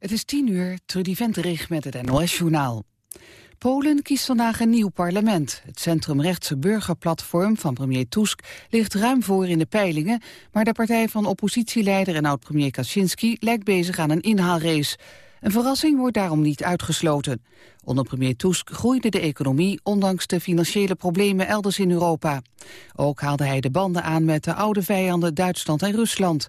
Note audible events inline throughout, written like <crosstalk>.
Het is tien uur, Trudy Venterich met het NOS-journaal. Polen kiest vandaag een nieuw parlement. Het centrumrechtse burgerplatform van premier Tusk ligt ruim voor in de peilingen, maar de partij van oppositieleider en oud-premier Kaczynski lijkt bezig aan een inhaalrace. Een verrassing wordt daarom niet uitgesloten. Onder premier Tusk groeide de economie ondanks de financiële problemen elders in Europa. Ook haalde hij de banden aan met de oude vijanden Duitsland en Rusland.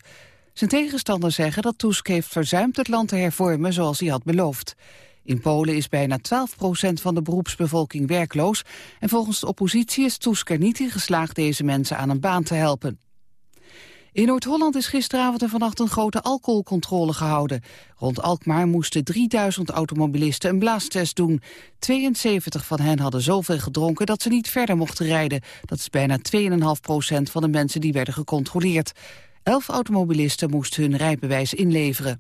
Zijn tegenstanders zeggen dat Tusk heeft verzuimd het land te hervormen zoals hij had beloofd. In Polen is bijna 12 procent van de beroepsbevolking werkloos... en volgens de oppositie is Tusk er niet in geslaagd deze mensen aan een baan te helpen. In Noord-Holland is gisteravond en vannacht een grote alcoholcontrole gehouden. Rond Alkmaar moesten 3000 automobilisten een blaastest doen. 72 van hen hadden zoveel gedronken dat ze niet verder mochten rijden. Dat is bijna 2,5 procent van de mensen die werden gecontroleerd. Elf automobilisten moesten hun rijbewijs inleveren.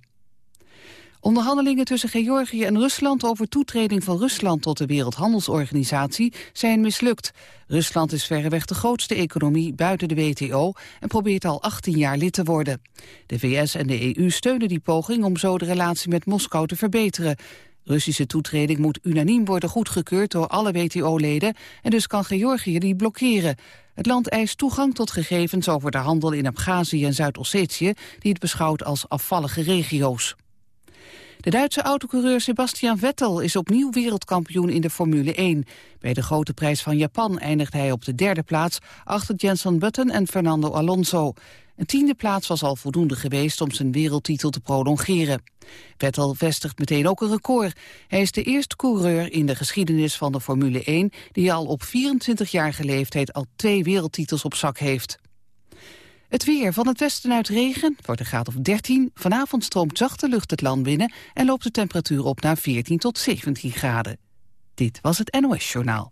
Onderhandelingen tussen Georgië en Rusland over toetreding van Rusland tot de Wereldhandelsorganisatie zijn mislukt. Rusland is verreweg de grootste economie buiten de WTO en probeert al 18 jaar lid te worden. De VS en de EU steunen die poging om zo de relatie met Moskou te verbeteren. Russische toetreding moet unaniem worden goedgekeurd door alle WTO-leden en dus kan Georgië die blokkeren. Het land eist toegang tot gegevens over de handel in Abhazie en Zuid-Ossetië, die het beschouwt als afvallige regio's. De Duitse autocoureur Sebastian Vettel is opnieuw wereldkampioen in de Formule 1. Bij de grote prijs van Japan eindigt hij op de derde plaats... achter Jenson Button en Fernando Alonso. Een tiende plaats was al voldoende geweest om zijn wereldtitel te prolongeren. Vettel vestigt meteen ook een record. Hij is de eerste coureur in de geschiedenis van de Formule 1... die al op 24-jarige leeftijd al twee wereldtitels op zak heeft. Het weer van het westen uit regen, wordt een graad of 13. Vanavond stroomt zachte lucht het land binnen en loopt de temperatuur op naar 14 tot 17 graden. Dit was het NOS Journaal.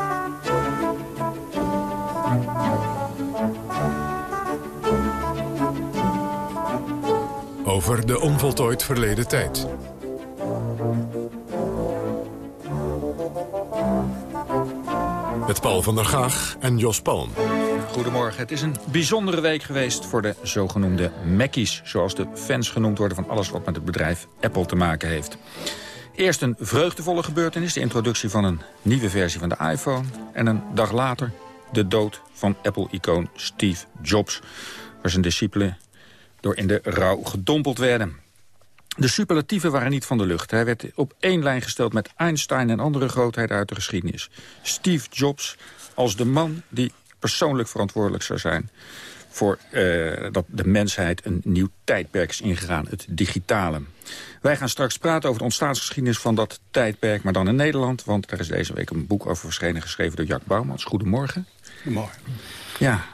Over de onvoltooid verleden tijd. Met Paul van der Gaag en Jos Palm. Goedemorgen. Het is een bijzondere week geweest voor de zogenoemde Mackies. Zoals de fans genoemd worden van alles wat met het bedrijf Apple te maken heeft. Eerst een vreugdevolle gebeurtenis, de introductie van een nieuwe versie van de iPhone. En een dag later de dood van Apple-icoon Steve Jobs. Waar zijn discipelen door in de rouw gedompeld werden. De superlatieven waren niet van de lucht. Hij werd op één lijn gesteld met Einstein en andere grootheden uit de geschiedenis. Steve Jobs als de man die persoonlijk verantwoordelijk zou zijn voor uh, dat de mensheid een nieuw tijdperk is ingegaan, het digitale. Wij gaan straks praten over de ontstaansgeschiedenis van dat tijdperk, maar dan in Nederland. Want er is deze week een boek over verschenen, geschreven door Jack Bouwmans. Goedemorgen. Goedemorgen. Ja,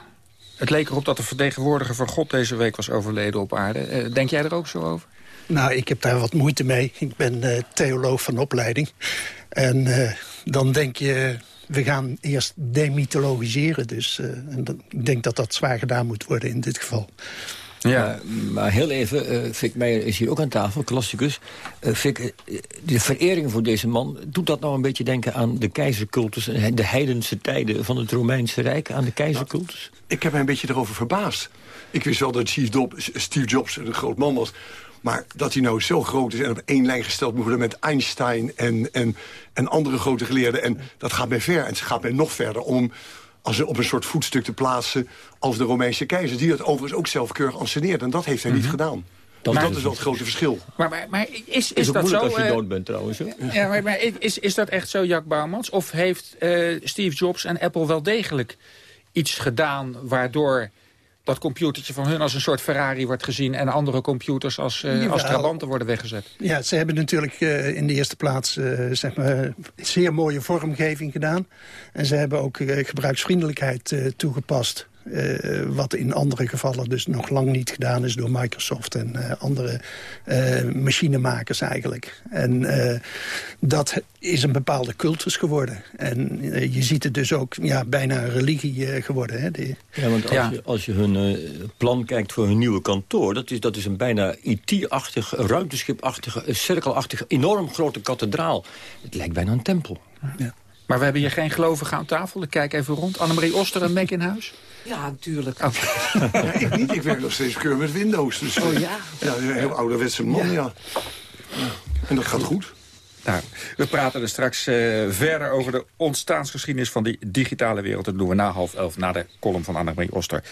het leek erop dat de vertegenwoordiger van God deze week was overleden op aarde. Uh, denk jij er ook zo over? Nou, ik heb daar wat moeite mee. Ik ben uh, theoloog van opleiding. En uh, dan denk je, we gaan eerst demythologiseren. Dus en ik denk dat dat zwaar gedaan moet worden in dit geval. Ja, maar, maar heel even, uh, Fik Meijer is hier ook aan tafel, klassicus. Uh, Fik, de verering voor deze man, doet dat nou een beetje denken aan de keizercultus... en de heidense tijden van het Romeinse Rijk, aan de keizercultus? Nou, ik heb mij een beetje erover verbaasd. Ik wist wel dat Steve Jobs een groot man was... Maar dat hij nou zo groot is en op één lijn gesteld moet worden... met Einstein en, en, en andere grote geleerden. En dat gaat mij ver. En het gaat mij nog verder om als op een soort voetstuk te plaatsen... als de Romeinse keizer, die dat overigens ook zelfkeurig anseneert. En dat heeft hij niet mhm. gedaan. Dat, dat is wel het grote verschil. Maar, maar, maar is, is, is dat zo? als je dood bent trouwens. Ja, maar, maar, is, is dat echt zo, Jack Bouwmans? Of heeft uh, Steve Jobs en Apple wel degelijk iets gedaan... waardoor dat computertje van hun als een soort Ferrari wordt gezien... en andere computers als, uh, als Trabanten worden weggezet. Ja, ze hebben natuurlijk uh, in de eerste plaats uh, zeg maar, zeer mooie vormgeving gedaan. En ze hebben ook gebruiksvriendelijkheid toegepast. Wat in andere gevallen dus nog lang niet gedaan is door Microsoft en andere machinemakers eigenlijk. En dat is een bepaalde cultus geworden. En je ziet het dus ook ja, bijna een religie geworden. Hè? Ja, want als, Je, als je hun plan kijkt voor hun nieuwe kantoor... dat is, dat is een bijna IT-achtig, ruimteschipachtige, cirkelachtige, enorm grote kathedraal. Het lijkt bijna een tempel. Ja. Maar we hebben hier geen gelovigen aan tafel. Ik kijk even rond. Annemarie Oster en Mac in huis? Ja, natuurlijk. <laughs> ja, ik niet. Ik werk nog steeds keur met Windows. Dus, oh ja? Ja, een heel ouderwetse man, ja. ja. En dat gaat goed. Nou, we praten er straks uh, verder over de ontstaansgeschiedenis van die digitale wereld. Dat doen we na half elf, na de column van Annemarie Oster.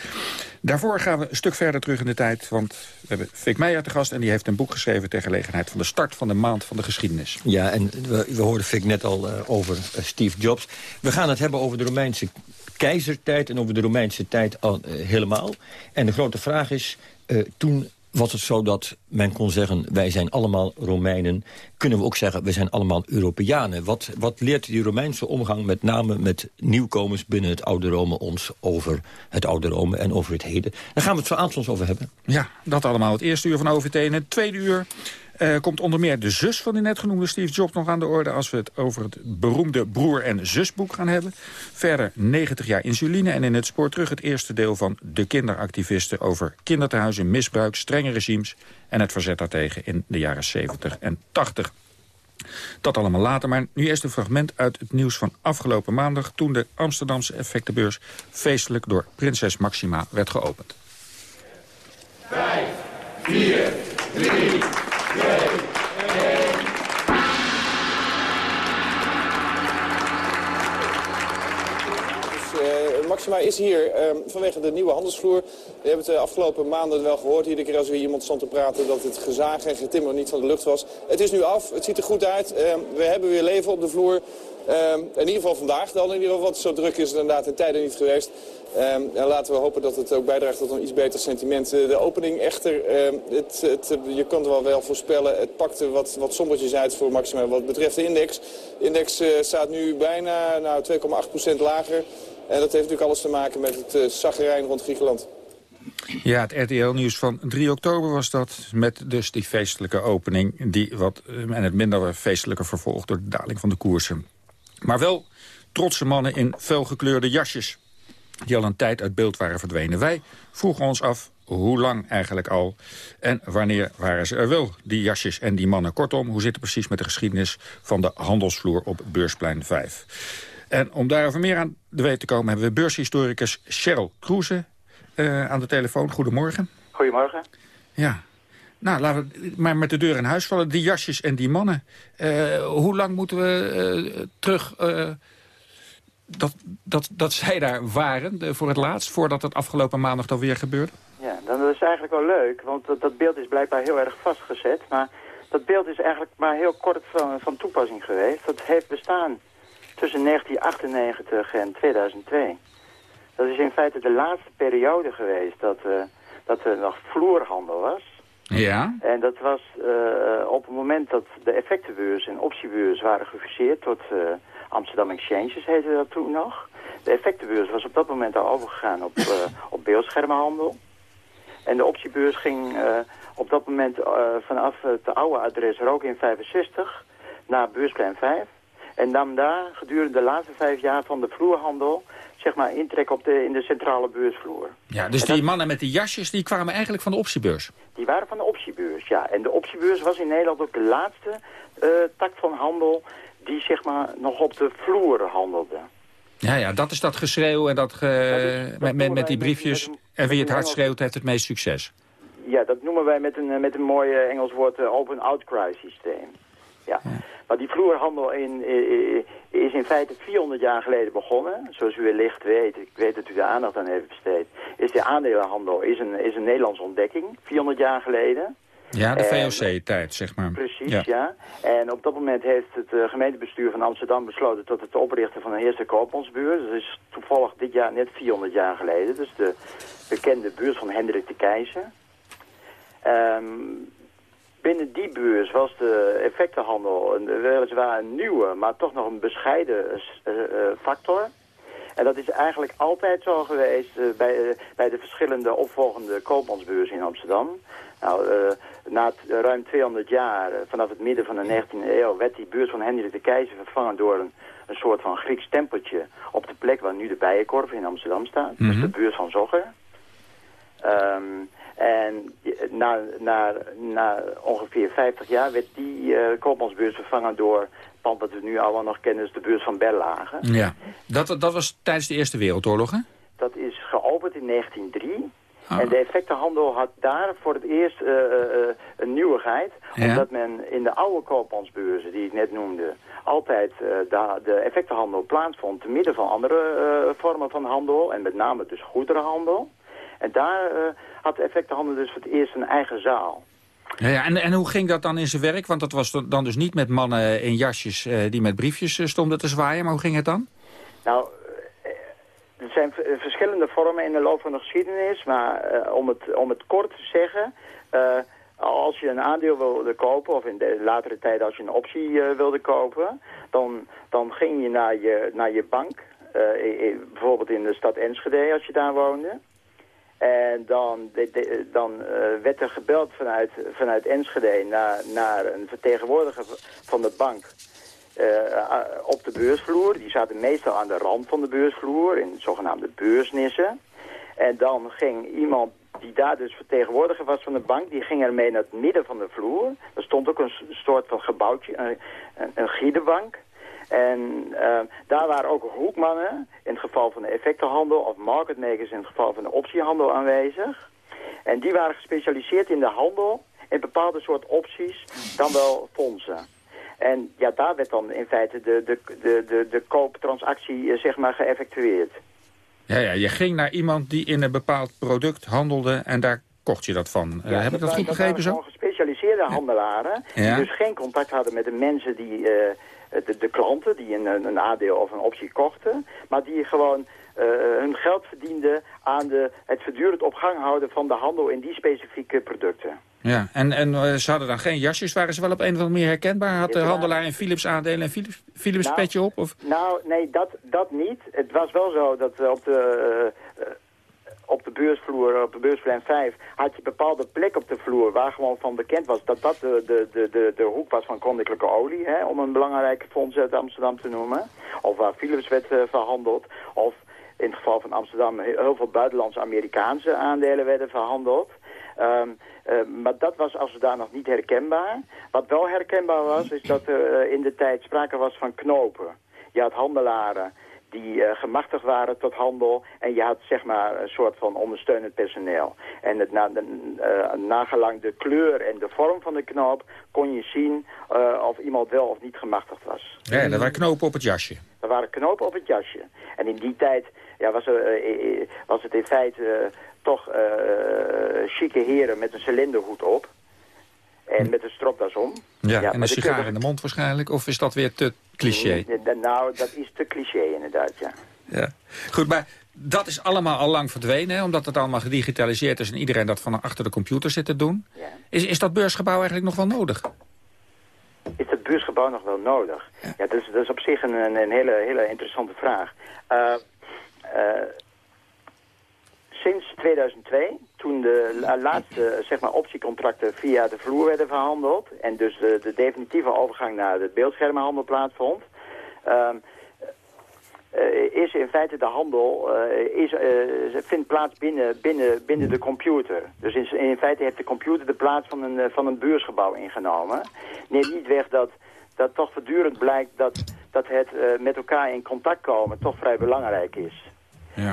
Daarvoor gaan we een stuk verder terug in de tijd. Want we hebben Fik Meijer te gast en die heeft een boek geschreven... ter gelegenheid van de start van de maand van de geschiedenis. Ja, en we, we hoorden Fik net al uh, over uh, Steve Jobs. We gaan het hebben over de Romeinse keizertijd en over de Romeinse tijd al, helemaal. En de grote vraag is, toen was het zo dat men kon zeggen... wij zijn allemaal Romeinen. Kunnen we ook zeggen, we zijn allemaal Europeanen. Wat, wat leert die Romeinse omgang met name met nieuwkomers... binnen het Oude Rome ons over het Oude Rome en over het heden? Daar gaan we het zo aanstonds over hebben. Ja, dat allemaal. Het eerste uur van OVT en het tweede uur uh, komt onder meer de zus van de net genoemde Steve Jobs nog aan de orde... als we het over het beroemde broer- en zusboek gaan hebben. Verder 90 jaar insuline en in het spoor terug het eerste deel van De kinderactivisten... over kinderthuizen, misbruik, strenge regimes en het verzet daartegen in de jaren 70 en 80. Dat allemaal later, maar nu eerst een fragment uit het nieuws van afgelopen maandag... toen de Amsterdamse effectenbeurs feestelijk door prinses Maxima werd geopend. 5, 4, 3, dus, uh, Maxima is hier uh, vanwege de nieuwe handelsvloer. We hebben het de afgelopen maanden wel gehoord. Iedere keer als weer iemand stond te praten dat het gezagen en getimmer niet van de lucht was. Het is nu af. Het ziet er goed uit. Uh, we hebben weer leven op de vloer. in ieder geval vandaag dan. In ieder geval, wat zo druk is inderdaad in tijden niet geweest. Um, en laten we hopen dat het ook bijdraagt tot een iets beter sentiment. Eh, de opening echter, um, het, het, je kan het wel wel voorspellen, het pakte wat, wat sombertjes uit voor Maxima wat betreft de index. De index uh, staat nu bijna nou, 2,8% lager. En dat heeft natuurlijk alles te maken met het uh, zagrijn rond Griekenland. Ja, het RTL-nieuws van 3 oktober was dat. Met dus die feestelijke opening. Die wat, en het minder feestelijke vervolg door de daling van de koersen. Maar wel trotse mannen in felgekleurde jasjes die al een tijd uit beeld waren verdwenen. Wij vroegen ons af hoe lang eigenlijk al en wanneer waren ze er wel, die jasjes en die mannen. Kortom, hoe zit het precies met de geschiedenis van de handelsvloer op Beursplein 5? En om daarover meer aan de weten te komen... hebben we beurshistoricus Cheryl Kroeze uh, aan de telefoon. Goedemorgen. Goedemorgen. Ja, nou, laten we maar met de deur in huis vallen. Die jasjes en die mannen. Uh, hoe lang moeten we uh, terug dat, dat, dat zij daar waren voor het laatst, voordat het afgelopen maandag dan weer gebeurde? Ja, dat is eigenlijk wel leuk, want dat, dat beeld is blijkbaar heel erg vastgezet. Maar dat beeld is eigenlijk maar heel kort van, van toepassing geweest. Dat heeft bestaan tussen 1998 en 2002. Dat is in feite de laatste periode geweest dat, uh, dat er nog vloerhandel was. Ja. En dat was uh, op het moment dat de effectenbeurs en optiebeurs waren gefuseerd tot... Uh, Amsterdam Exchanges heette dat toen nog. De effectenbeurs was op dat moment al overgegaan op, uh, op beeldschermenhandel. En de optiebeurs ging uh, op dat moment uh, vanaf het oude adres Rook in 65 naar Beursplein 5. En nam daar gedurende de laatste vijf jaar van de vloerhandel zeg maar intrek op de, in de centrale beursvloer. Ja, dus die mannen met die jasjes die kwamen eigenlijk van de optiebeurs? Die waren van de optiebeurs, ja. En de optiebeurs was in Nederland ook de laatste tak van handel die zeg maar nog op de vloer handelde. Ja, ja, dat is dat geschreeuw en dat, ge... met, met, met, die briefjes. en wie het hard schreeuwt, heeft het meest succes. Ja, dat noemen wij met een, met een mooi Engels woord uh, open outcry systeem. Ja. ja. Maar die vloerhandel in, is in feite 400 jaar geleden begonnen. Zoals u wellicht weet, ik weet dat u de aandacht aan heeft besteed... is de aandelenhandel is een, is een Nederlandse ontdekking, 400 jaar geleden. Ja, de VOC-tijd, zeg maar. Precies, ja. En op dat moment heeft het uh, gemeentebestuur van Amsterdam besloten... tot het oprichten van een eerste koopmansbeurs. Dat is toevallig dit jaar net 400 jaar geleden. Dus de bekende beurs van Hendrik de Keizer. Um, binnen die beurs was de effectenhandel een, weliswaar een nieuwe... maar toch nog een bescheiden uh, factor... En dat is eigenlijk altijd zo geweest bij, bij de verschillende opvolgende koopmansbeurzen in Amsterdam. Nou, na ruim 200 jaar, vanaf het midden van de 19e eeuw, werd die beurs van Hendrik de Keizer vervangen door een, een soort van Grieks tempeltje op de plek waar nu de Bijenkorf in Amsterdam staat. Mm Dus de beurs van Zogger. Um, en na, na, na ongeveer 50 jaar werd die uh, koopmansbeurs vervangen door pand dat we nu allemaal nog kennen, dus de beurs van Berlage. Ja, dat, dat was tijdens de Eerste Wereldoorlog, hè? Dat is geopend in 1903. Ah. En de effectenhandel had daar voor het eerst uh, uh, een nieuwigheid. Omdat men in de oude koopmansbeurzen, die ik net noemde... altijd de, de effectenhandel plaatsvond... te midden van andere vormen van handel. En met name dus goederenhandel. En daar had de effectenhandel dus voor het eerst een eigen zaal. Ja, ja, en, en hoe ging dat dan in zijn werk? Want dat was dan dus niet met mannen in jasjes die met briefjes stonden te zwaaien. Maar hoe ging het dan? Nou, er zijn verschillende vormen in de loop van de geschiedenis. Maar om, het, om het kort te zeggen... als je een aandeel wilde kopen, of in de latere tijd als je een optie wilde kopen... Dan, dan ging je naar je, naar je bank, bijvoorbeeld in de stad Enschede als je daar woonde... En dan, dan uh, werd er gebeld vanuit, vanuit Enschede naar, naar een vertegenwoordiger van de bank uh, op de beursvloer. Die zaten meestal aan de rand van de beursvloer, in zogenaamde beursnissen. En dan ging iemand die daar dus vertegenwoordiger was van de bank, die ging ermee naar het midden van de vloer. Er stond ook een soort van gebouwtje, een, een, giedenbank. En uh, daar waren ook hoekmannen, in het geval van de effectenhandel, of marketmakers in het geval van de optiehandel aanwezig. En die waren gespecialiseerd in de handel in bepaalde soort opties, dan wel fondsen. En ja, daar werd dan in feite de, de, de, de, de kooptransactie uh, zeg maar geëffectueerd. Ja, ja, je ging naar iemand die in een bepaald product handelde en daar kocht je dat van. Uh, heb ik dat goed begrepen zo? gespecialiseerde handelaren, die dus geen contact hadden met de mensen die... Uh, de, de, klanten die een, een aandeel of een optie kochten, maar die gewoon hun geld verdienden aan de, het voortdurend op gang houden van de handel in die specifieke producten. Ja, en, en uh, ze hadden dan geen jasjes, waren ze wel op een of andere manier herkenbaar? Had de handelaar een Philips aandelen en Philips, Philips nou, petje op? Of? Nou, nee, dat, dat niet. Het was wel zo dat op de... Uh, op de beursvloer, op de beursplein 5, had je bepaalde plek op de vloer waar gewoon van bekend was dat dat de, de, de, de, de hoek was van koninklijke olie, hè, om een belangrijke fonds uit Amsterdam te noemen. Of waar Philips werd uh, verhandeld. Of in het geval van Amsterdam heel veel buitenlandse Amerikaanse aandelen werden verhandeld. Um, uh, maar dat was als daar nog niet herkenbaar. Wat wel herkenbaar was, is dat er uh, in de tijd sprake was van knopen. Je had handelaren die uh, gemachtigd waren tot handel. En je had zeg maar een soort van ondersteunend personeel. En het na, de, nagelang de kleur en de vorm van de knoop kon je zien of iemand wel of niet gemachtigd was. Ja, er waren knopen op het jasje. Er waren knopen op het jasje. En in die tijd ja, was, er, was het in feite toch chique heren met een cilinderhoed op. En hm. met een stropdas om. Ja, ja en een sigaar in de mond waarschijnlijk. Of is dat weer te cliché? Nou, dat is te cliché inderdaad, ja. Ja, goed, maar dat is allemaal al lang verdwenen, hè, omdat het allemaal gedigitaliseerd is... en iedereen dat van achter de computer zit te doen. Ja. Is, is dat beursgebouw eigenlijk nog wel nodig? Is dat beursgebouw nog wel nodig? Ja, ja dat, is, dat is op zich een, een hele, hele interessante vraag. Uh, sinds 2002, toen de laatste zeg maar, optiecontracten via de vloer werden verhandeld... en dus de, de definitieve overgang naar de beeldschermenhandel plaatsvond... Um, uh, is in feite de handel uh, is, vindt plaats binnen, binnen, binnen de computer. Dus in, in, feite heeft de computer de plaats van een, van een beursgebouw ingenomen. Neemt niet weg dat, dat toch voortdurend blijkt dat, dat het met elkaar in contact komen toch vrij belangrijk is.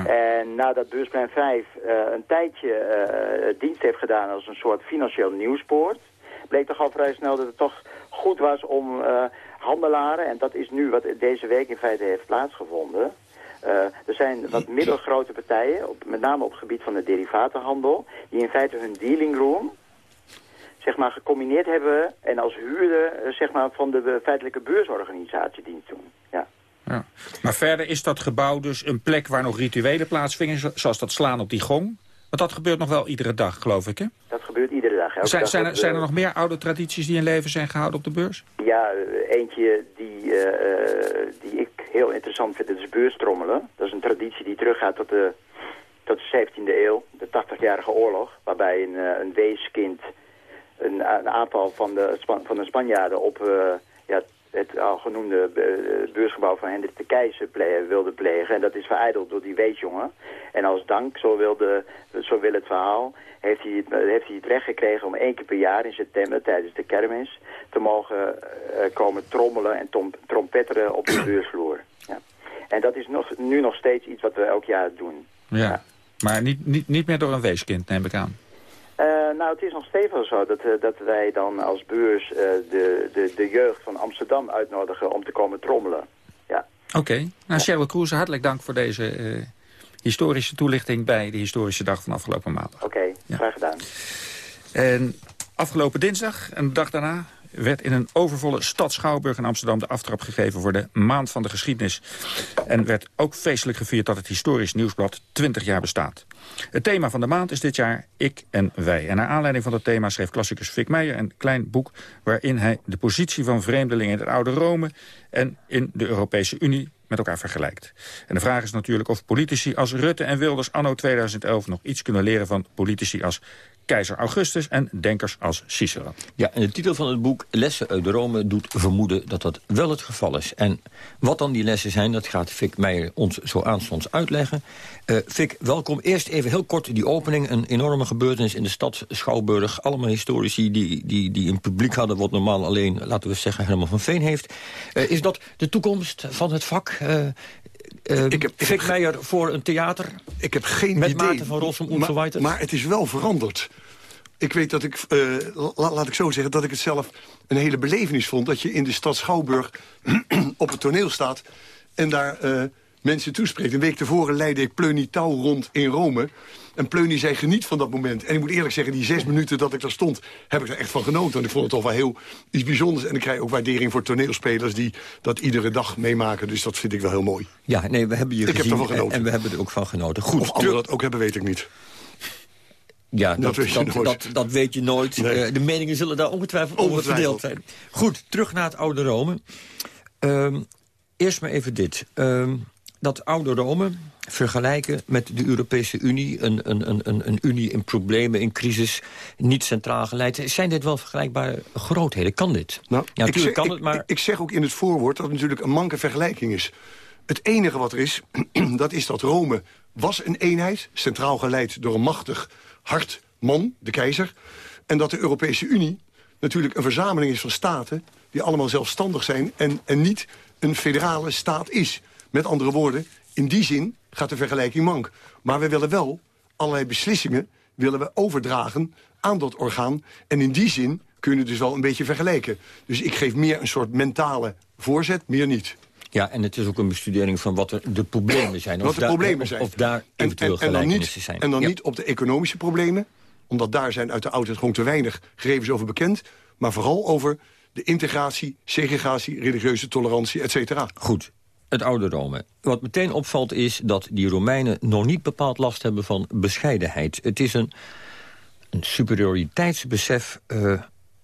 En nadat Beursplein 5 uh, eh, een tijdje uh, dienst heeft gedaan als een soort financieel nieuwspoort... bleek toch al vrij snel dat het toch goed was om uh, handelaren... en dat is nu wat deze week in feite heeft plaatsgevonden... er zijn wat middelgrote partijen, op, met name op het gebied van de derivatenhandel... die in feite hun dealing room zeg maar, gecombineerd hebben en als huurder zeg maar, van de feitelijke beursorganisatie dienst doen. Ja. Maar verder is dat gebouw dus een plek waar nog rituelen plaatsvinden... zoals dat slaan op die gong. Want dat gebeurt nog wel iedere dag, geloof ik, hè? Dat gebeurt iedere dag. Zijn, dag zijn, er, zijn er nog meer oude tradities die in leven zijn gehouden op de beurs? Ja, eentje die, uh, die ik heel interessant vinden, is beurstrommelen. Dat is een traditie die teruggaat tot de, tot de 17e eeuw, de 80-jarige oorlog. Waarbij een, uh, een weeskind een, een, aantal van de, van de Spanjaarden op uh, ja, het al genoemde beursgebouw van Hendrik de Keizer wilde plegen. En dat is vereideld door die weesjongen. En als dank, zo, wilde, zo wil het verhaal, heeft hij, het, heeft hij het recht gekregen om één keer per jaar in september tijdens de kermis te mogen uh, komen trommelen en tom, trompetteren op de beursvloer. Ja. En dat is nog, nu nog steeds iets wat we elk jaar doen. Ja, ja. maar niet, niet, niet meer door een weeskind, neem ik aan. Uh, nou, het is nog steeds wel zo dat, uh, dat wij dan als beurs uh, de, de, de jeugd van Amsterdam uitnodigen om te komen trommelen. Ja. Oké. Okay. Nou, Cheryl Kroes, hartelijk dank voor deze historische toelichting bij de historische dag van afgelopen maandag. Oké, okay, ja. graag gedaan. En afgelopen dinsdag, een dag daarna, werd in een overvolle stad Schouwburg in Amsterdam de aftrap gegeven voor de Maand van de Geschiedenis. En werd ook feestelijk gevierd dat het historisch nieuwsblad 20 jaar bestaat. Het thema van de maand is dit jaar Ik en Wij. En naar aanleiding van dat thema schreef klassicus Fik Meijer een klein boek... waarin hij de positie van vreemdelingen in het oude Rome... en in de Europese Unie met elkaar vergelijkt. En de vraag is natuurlijk of politici als Rutte en Wilders anno 2011 nog iets kunnen leren van politici als keizer Augustus en denkers als Cicero. Ja, en de titel van het boek Lessen uit Rome doet vermoeden dat dat wel het geval is. En wat dan die lessen zijn, dat gaat Fik Meijer ons zo aanstonds uitleggen. Uh, Fik, welkom. Eerst even heel kort die opening. Een enorme gebeurtenis in de stad Schouwburg. Allemaal historici die, die, die een publiek hadden... wat normaal alleen, laten we zeggen, helemaal van Veen heeft. Uh, is dat de toekomst van het vak? Uh, uh, ik heb, Fik Meijer voor een theater? Ik heb geen met idee. Met Maarten van Rossum en maar, maar het is wel veranderd. Ik weet dat ik, uh, la, laat ik zo zeggen, dat ik het zelf een hele belevenis vond... dat je in de stad Schouwburg <clears throat> op het toneel staat en daar uh, mensen toespreekt. Een week tevoren leidde ik Pleuni Touw rond in Rome... En Pleunie zei geniet van dat moment. En ik moet eerlijk zeggen, die zes minuten dat ik daar stond... heb ik er echt van genoten. En ik vond het toch wel heel iets bijzonders. En ik krijg ook waardering voor toneelspelers... die dat iedere dag meemaken. Dus dat vind ik wel heel mooi. Ja, nee, we hebben je ik gezien heb genoten. En we hebben er ook van genoten. Goed, of anderen dat ook hebben, weet ik niet. Ja, dat, dat, dat, dat, dat weet je nooit. Nee. Uh, de meningen zullen daar ongetwijfeld, ongetwijfeld over verdeeld zijn. Goed, terug naar het oude Rome. Um, eerst maar even dit. Um, dat oude Rome vergelijken met de Europese Unie... Een, een, een, een unie in problemen, in crisis, niet centraal geleid. Zijn dit wel vergelijkbare grootheden? Kan dit? Nou, ja, natuurlijk zeg, kan ik, het, maar... Ik, ik zeg ook in het voorwoord dat het natuurlijk een manke vergelijking is. Het enige wat er is, <clears throat> dat is dat Rome was een eenheid... centraal geleid door een machtig, hard man, de keizer... en dat de Europese Unie natuurlijk een verzameling is van staten... die allemaal zelfstandig zijn en, en niet een federale staat is... Met andere woorden, in die zin gaat de vergelijking mank. Maar we willen wel allerlei beslissingen willen we overdragen aan dat orgaan. En in die zin kun je dus wel een beetje vergelijken. Dus ik geef meer een soort mentale voorzet, meer niet. Ja, en het is ook een bestudering van wat er de problemen zijn. Of wat de daar, problemen of, zijn. Of daar eventueel en, en, en dan niet, zijn. En dan ja. niet op de economische problemen. Omdat daar zijn uit de oudheid gewoon te weinig gegevens over bekend. Maar vooral over de integratie, segregatie, religieuze tolerantie, et cetera. Goed, het oude Rome. Wat meteen opvalt is dat die Romeinen nog niet bepaald last hebben van bescheidenheid. Het is een, een superioriteitsbesef uh,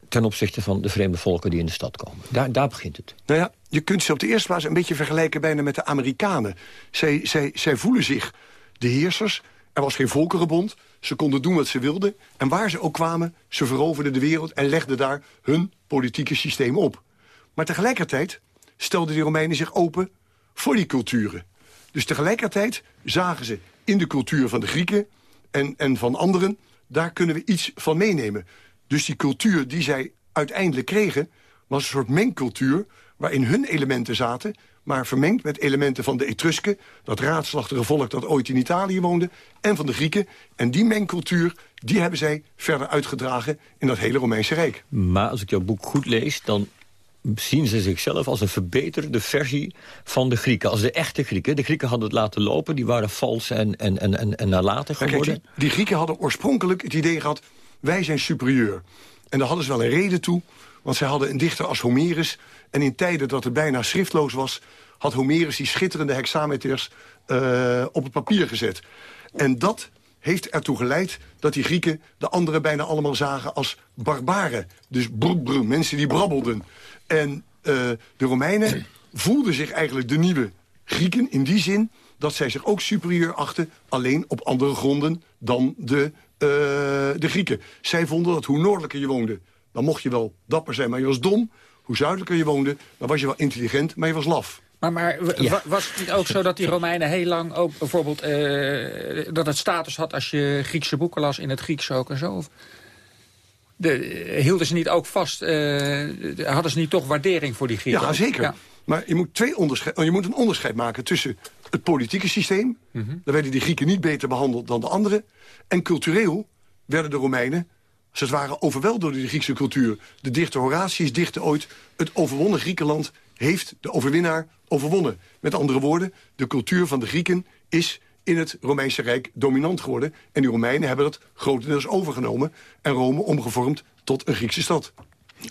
ten opzichte van de vreemde volken die in de stad komen. Daar, daar begint het. Nou ja, je kunt ze op de eerste plaats een beetje vergelijken bijna met de Amerikanen. Zij, zij, zij voelen zich de heersers. Er was geen volkerenbond. Ze konden doen wat ze wilden. En waar ze ook kwamen, ze veroverden de wereld... en legden daar hun politieke systeem op. Maar tegelijkertijd stelden die Romeinen zich open voor die culturen. Dus tegelijkertijd zagen ze in de cultuur van de Grieken en, en van anderen... daar kunnen we iets van meenemen. Dus die cultuur die zij uiteindelijk kregen... was een soort mengcultuur waarin hun elementen zaten... maar vermengd met elementen van de Etrusken... dat raadslachtige volk dat ooit in Italië woonde... en van de Grieken. En die mengcultuur die hebben zij verder uitgedragen in dat hele Romeinse Rijk. Maar als ik jouw boek goed lees, dan zien ze zichzelf als een verbeterde versie van de Grieken. Als de echte Grieken. De Grieken hadden het laten lopen. Die waren vals en, en, en, en, en nalatig geworden. Kijk, die, die Grieken hadden oorspronkelijk het idee gehad... wij zijn superieur. En daar hadden ze wel een reden toe. Want zij hadden een dichter als Homerus. En in tijden dat het bijna schriftloos was... had Homerus die schitterende hexameters uh, op het papier gezet. En dat heeft ertoe geleid dat die Grieken de anderen bijna allemaal zagen als barbaren. Dus mensen die brabbelden. En uh, de Romeinen <clears throat> voelden zich eigenlijk de nieuwe Grieken in die zin dat zij zich ook superieur achten... alleen op andere gronden dan de, uh, de Grieken. Zij vonden dat hoe noordelijker je woonde... dan mocht je wel dapper zijn, maar je was dom. Hoe zuidelijker je woonde, dan was je wel intelligent, maar je was laf. Maar, maar was het niet ook zo dat die Romeinen heel lang ook bijvoorbeeld... Uh, dat het status had als je Griekse boeken las in het Grieks ook en zo? Of? De, hielden ze niet ook vast, uh, hadden ze niet toch waardering voor die Grieken? Ja, zeker. Ja. Maar je moet, twee onderscheid, oh, je moet een onderscheid maken tussen het politieke systeem... Mm -hmm. daar werden die Grieken niet beter behandeld dan de anderen... en cultureel werden de Romeinen als het ware overweldigd door de Griekse cultuur. De dichter Horatius dichtte ooit... het overwonnen Griekenland heeft de overwinnaar overwonnen. Met andere woorden, de cultuur van de Grieken is in het Romeinse Rijk dominant geworden. En die Romeinen hebben dat grotendeels overgenomen... en Rome omgevormd tot een Griekse stad.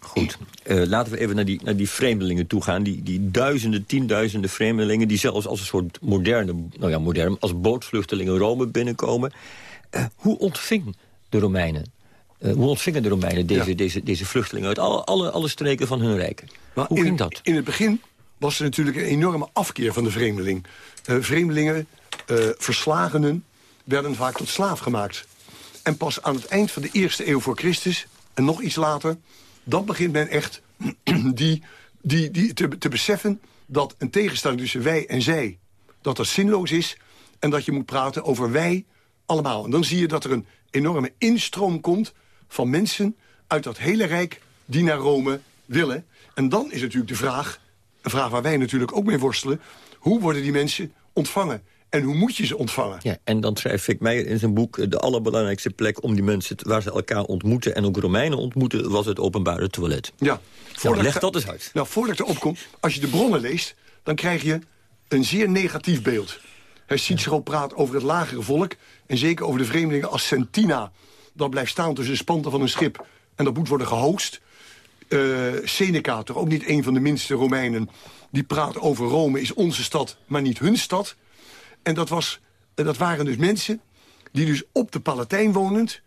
Goed, uh, laten we even naar die, naar die vreemdelingen toe gaan. Die, die duizenden, tienduizenden vreemdelingen... die zelfs als een soort moderne, nou ja, modern, als bootvluchtelingen Rome binnenkomen. Uh, hoe ontving de Romeinen uh, hoe ontvingen de Romeinen deze, ja. deze, deze vluchtelingen uit alle, alle, alle streken van hun rijken? Maar hoe in, ging dat? In het begin was er natuurlijk een enorme afkeer van de vreemdeling. Uh, vreemdelingen, uh, verslagenen, werden vaak tot slaaf gemaakt. En pas aan het eind van de eerste eeuw voor Christus, en nog iets later... dan begint men echt <clears throat> die, die, die te, te beseffen dat een tegenstelling tussen wij en zij... dat dat zinloos is en dat je moet praten over wij allemaal. En dan zie je dat er een enorme instroom komt van mensen uit dat hele rijk die naar Rome willen. En dan is natuurlijk de vraag, een vraag waar wij natuurlijk ook mee worstelen... hoe worden die mensen ontvangen? En hoe moet je ze ontvangen? Ja, en dan schrijft Vic Meijer in zijn boek... de allerbelangrijkste plek om die mensen waar ze elkaar ontmoeten... en ook Romeinen ontmoeten, was het openbare toilet. Ja. Nou, leg dat eens uit. Nou, voordat ik erop kom, als je de bronnen leest... dan krijg je een zeer negatief beeld. Hij Cicero praat over het lagere volk... en zeker over de vreemdelingen als Centina... dat blijft staan tussen de spanten van een schip... en dat moet worden gehost. Uh, Seneca, toch ook niet een van de minste Romeinen... die praat over Rome is onze stad, maar niet hun stad. En dat, was, dat waren dus mensen die dus op de Palatijn wonend...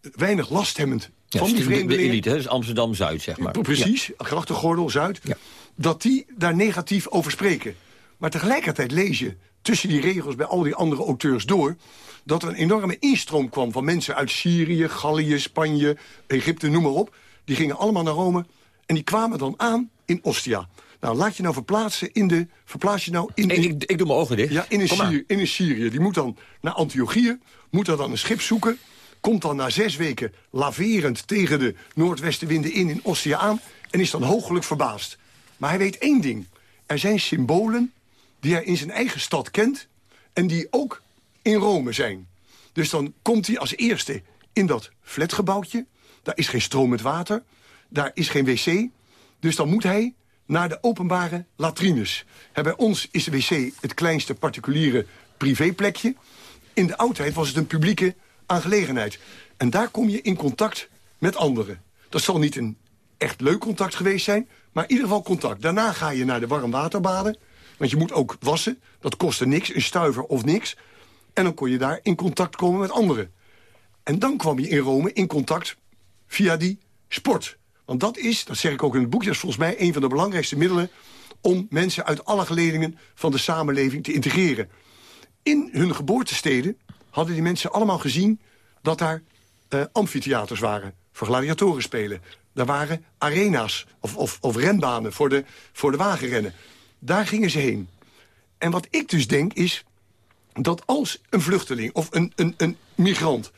weinig lasthebbend ja, van die vreemdelingen... De elite, dus Amsterdam-Zuid, zeg maar. Precies, ja. grachtengordel, Zuid. Ja. Dat die daar negatief over spreken. Maar tegelijkertijd lees je tussen die regels bij al die andere auteurs door... dat er een enorme instroom kwam van mensen uit Syrië, Gallië, Spanje, Egypte, noem maar op. Die gingen allemaal naar Rome en die kwamen dan aan in Ostia. Nou, laat je nou verplaatsen in de... Verplaats je nou in... Ik, ik, ik doe mijn ogen dicht. Ja, in een, Syrië, in een Syrië. Die moet dan naar Antiochië, moet daar dan een schip zoeken... komt dan na zes weken laverend tegen de noordwestenwinden in in Ostia aan... en is dan hoogelijk verbaasd. Maar hij weet één ding. Er zijn symbolen die hij in zijn eigen stad kent... en die ook in Rome zijn. Dus dan komt hij als eerste in dat flatgebouwtje. Daar is geen stromend water. Daar is geen wc. Dus dan moet hij naar de openbare latrines. bij ons is de wc het kleinste particuliere privéplekje. In de oudheid was het een publieke aangelegenheid. En daar kom je in contact met anderen. Dat zal niet een echt leuk contact geweest zijn... maar in ieder geval contact. Daarna ga je naar de warmwaterbaden... Want je moet ook wassen. Dat kostte niks, een stuiver of niks. En dan kon je daar in contact komen met anderen. En dan kwam je in Rome in contact via die sport. Want dat is, dat zeg ik ook in het boek... dat is volgens mij een van de belangrijkste middelen... om mensen uit alle geledingen van de samenleving te integreren. In hun geboortesteden hadden die mensen allemaal gezien... dat daar uh, amfitheaters waren voor gladiatoren spelen. Daar waren arena's of, of, of renbanen voor de, voor de wagenrennen. Daar gingen ze heen. En wat ik dus denk is dat als een vluchteling of een, een, een migrant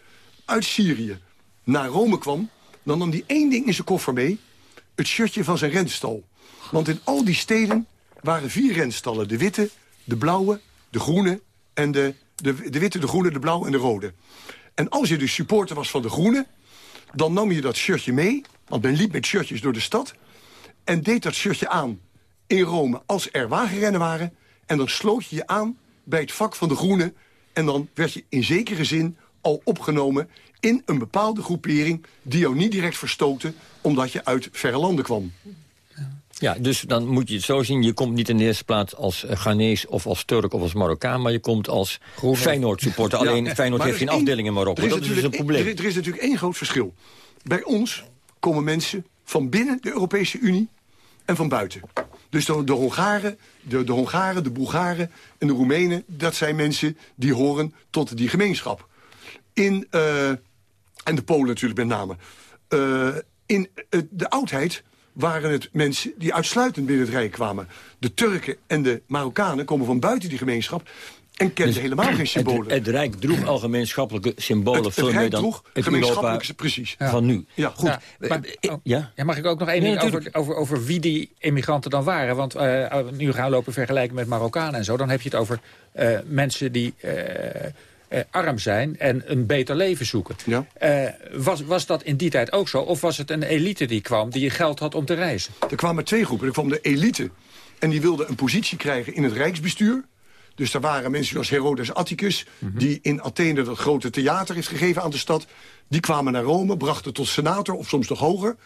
uit Syrië naar Rome kwam... dan nam hij één ding in zijn koffer mee, het shirtje van zijn renstal. Want in al die steden waren vier renstallen. De witte, de blauwe, de groene en de, de, de witte, de groene, de blauwe en de rode. En als je dus supporter was van de groene, dan nam je dat shirtje mee... want men liep met shirtjes door de stad... en deed dat shirtje aan in Rome als er wagenrennen waren. En dan sloot je je aan bij het vak van de groene. En dan werd je in zekere zin al opgenomen in een bepaalde groepering... die jou niet direct verstoten omdat je uit verre landen kwam. Ja, dus dan moet je het zo zien. Je komt niet in de eerste plaats als eh, Ghanese of als Turk of als Marokkaan... maar je komt als Feyenoord-supporter. Alleen ja, Feyenoord heeft geen afdeling in Marokko. Dat is dus een probleem. Er, er is natuurlijk één groot verschil. Bij ons komen mensen van binnen de Europese Unie en van buiten. Dus de, de Hongaren, de, de Hongaren, de Bulgaren en de Roemenen... dat zijn mensen die horen tot die gemeenschap. In, uh, en de Polen natuurlijk met name. Uh, in uh, de oudheid waren het mensen die uitsluitend binnen het Rijk kwamen. De Turken en de Marokkanen komen van buiten die gemeenschap... En kende dus helemaal geen symbolen. Het, het, Rijk droeg al gemeenschappelijke symbolen. Het, het veel Rijk dan droeg gemeenschappelijke, precies. Ja. Van nu. Ja, goed. Ja, maar, oh, ja? mag ik ook nog één ding over, over, over wie die immigranten dan waren? Want uh, nu gaan we lopen vergelijken met Marokkanen en zo. Dan heb je het over uh, mensen die... Uh, uh, arm zijn en een beter leven zoeken. Ja. Uh, was, was dat in die tijd ook zo? Of was het een elite die kwam, die geld had om te reizen? Er kwamen twee groepen. Er kwam de elite en die wilde een positie krijgen in het rijksbestuur. Dus er waren mensen zoals Herodes Atticus... Mm -hmm. die in Athene dat grote theater heeft gegeven aan de stad. Die kwamen naar Rome, brachten tot senator of soms nog hoger.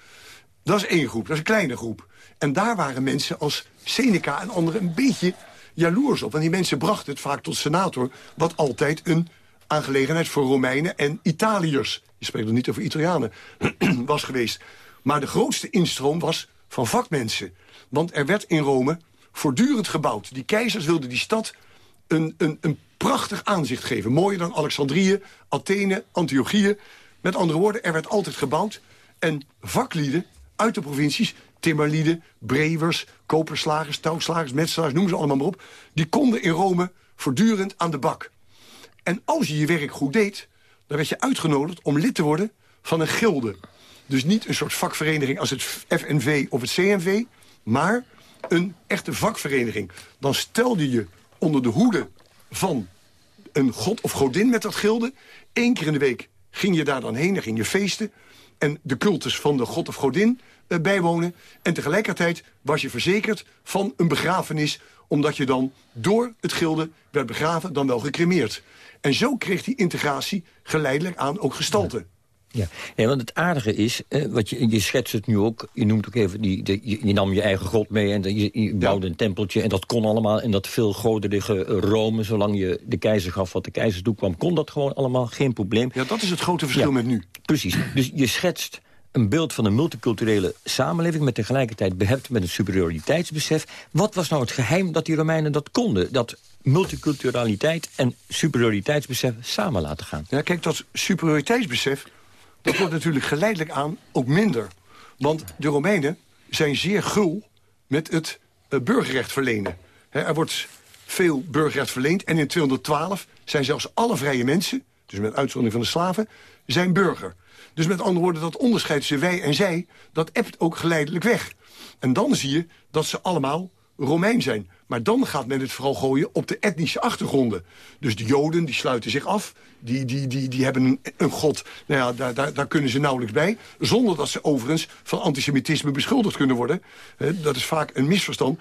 Dat is één groep, dat is een kleine groep. En daar waren mensen als Seneca en anderen een beetje jaloers op. Want die mensen brachten het vaak tot senator... wat altijd een aangelegenheid voor Romeinen en Italiërs... je spreekt nog niet over Italianen, <clears throat> was geweest. Maar de grootste instroom was van vakmensen. Want er werd in Rome voortdurend gebouwd. Die keizers wilden die stad een, een, een prachtig aanzicht geven. Mooier dan Alexandrië, Athene, Antiochië. Met andere woorden, er werd altijd gebouwd. En vaklieden uit de provincies, timmerlieden, brewers, koperslagers, touwslagers, metselaars, noem ze allemaal maar op... die konden in Rome voortdurend aan de bak. En als je je werk goed deed, dan werd je uitgenodigd om lid te worden van een gilde. Dus niet een soort vakvereniging als het FNV of het CNV... maar een echte vakvereniging. Dan stelde je onder de hoede van een god of godin met dat gilde. Eén keer in de week ging je daar dan heen, dan ging je feesten... en de cultus van de god of godin bijwonen. En tegelijkertijd was je verzekerd van een begrafenis... omdat je dan door het gilde werd begraven, dan wel gecremeerd. En zo kreeg die integratie geleidelijk aan ook gestalte. Ja, want het aardige is, eh, wat je, je schetst het nu ook... je noemt ook even, die, de, je, je, nam je eigen god mee en je, je bouwde ja. een tempeltje... en dat kon allemaal in dat veel goderige Rome... zolang je de keizer gaf wat de keizer toekwam... kon dat gewoon allemaal geen probleem. Ja, dat is het grote verschil ja, met nu. Precies, dus je schetst een beeld van een multiculturele samenleving... met tegelijkertijd behept met een superioriteitsbesef. Wat was nou het geheim dat die Romeinen dat konden? Dat multiculturaliteit en superioriteitsbesef samen laten gaan. Ja, kijk, dat superioriteitsbesef dat wordt natuurlijk geleidelijk aan ook minder. Want de Romeinen zijn zeer gul met het uh, burgerrecht verlenen. Er wordt veel burgerrecht verleend. En in 212 zijn zelfs alle vrije mensen... dus met uitzondering van de slaven, zijn burger. Dus met andere woorden, dat onderscheid tussen wij en zij... dat ebt ook geleidelijk weg. En dan zie je dat ze allemaal Romein zijn. Maar dan gaat men het vooral gooien op de etnische achtergronden. Dus de Joden die sluiten zich af. Die, die, die, die hebben een, een god. Nou ja, daar, daar, daar kunnen ze nauwelijks bij. Zonder dat ze overigens van antisemitisme beschuldigd kunnen worden. dat is vaak een misverstand.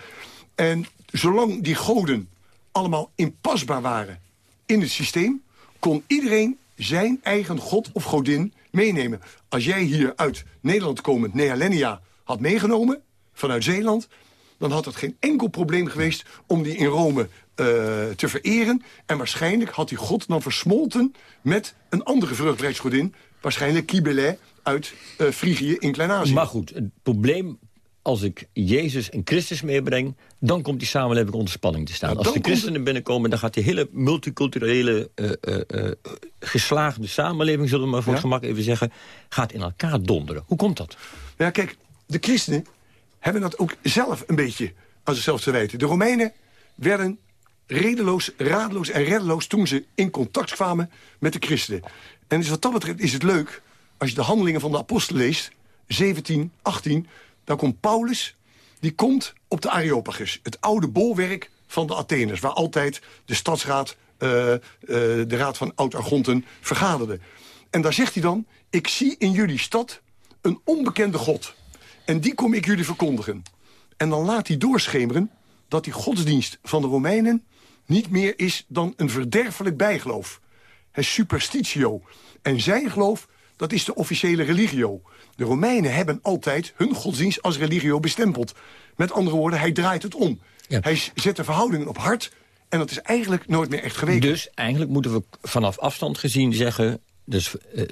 En zolang die goden allemaal inpasbaar waren in het systeem... kon iedereen zijn eigen god of godin meenemen. Als jij hier uit Nederland komend Nealenia had meegenomen... vanuit Zeeland dan had het geen enkel probleem geweest om die in Rome uh, te vereren. En waarschijnlijk had die god dan versmolten met een andere vruchtbaarheidsgodin. Waarschijnlijk Kibele uit uh, Frigië in Klein-Azië. Maar goed, het probleem als ik Jezus en Christus meebreng... dan komt die samenleving onder spanning te staan. Als de christenen het... binnenkomen, dan gaat die hele multiculturele... Uh, uh, geslaagde samenleving, zullen we maar voor ja? het gemak even zeggen... gaat in elkaar donderen. Hoe komt dat? Ja, kijk, de christenen hebben dat ook zelf een beetje aan zichzelf te weten. De Romeinen werden redeloos, radeloos en reddeloos... toen ze in contact kwamen met de christenen. En dus wat dat betreft is het leuk... als je de handelingen van de apostelen leest... 17, 18, dan komt Paulus... die komt op de Areopagus. Het oude bolwerk van de Atheners... waar altijd de stadsraad, uh, uh, de raad van Oud-Argonten vergaderde. En daar zegt hij dan... ik zie in jullie stad een onbekende god... En die kom ik jullie verkondigen. En dan laat hij doorschemeren dat die godsdienst van de Romeinen... niet meer is dan een verderfelijk bijgeloof. Het superstitio. En zijn geloof, dat is de officiële religio. De Romeinen hebben altijd hun godsdienst als religio bestempeld. Met andere woorden, hij draait het om. Ja. Hij zet de verhoudingen op hart... en dat is eigenlijk nooit meer echt geweken. Dus eigenlijk moeten we vanaf afstand gezien zeggen... Dus, uh,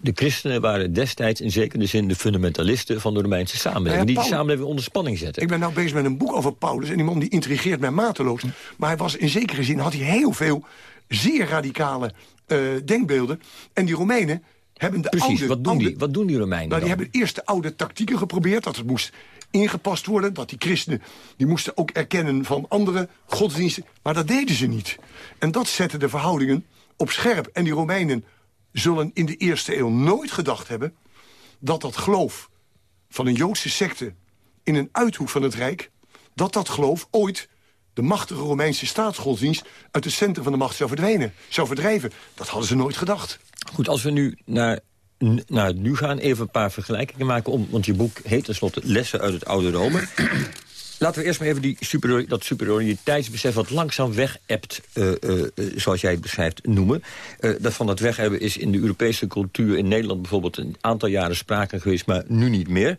de christenen waren destijds in zekere zin de fundamentalisten van de Romeinse samenleving. Nou ja, die de Paul- samenleving onder spanning zetten. Ik ben nou bezig met een boek over Paulus. En die man die intrigeert mij mateloos. Maar hij was in zekere zin, had hij heel veel zeer radicale eh, denkbeelden. En die Romeinen hebben de Precies, oude... wat, doen oude- die, wat doen die Romeinen Nou, die dan? hebben eerst de oude tactieken geprobeerd. Dat het moest ingepast worden. Dat die christenen, die moesten ook erkennen van andere godsdiensten. Maar dat deden ze niet. En dat zette de verhoudingen op scherp. En die Romeinen zullen in de eerste eeuw nooit gedacht hebben... dat dat geloof van een Joodse secte in een uithoek van het Rijk... dat dat geloof ooit de machtige Romeinse staatsgodsdienst... uit het centrum van de macht zou verdwijnen, zou verdrijven. Dat hadden ze nooit gedacht. Goed, als we nu naar, naar het nu gaan, even een paar vergelijkingen maken. Om, want je boek heet tenslotte Lessen uit het Oude Rome. <clears throat> Laten we eerst maar even die dat superioriteitsbesef wat langzaam weg-ebt, eh, eh, eh, zoals jij het beschrijft, noemen. Eh, dat van dat weghebben is in de Europese cultuur, in Nederland bijvoorbeeld, een aantal jaren sprake geweest, maar nu niet meer.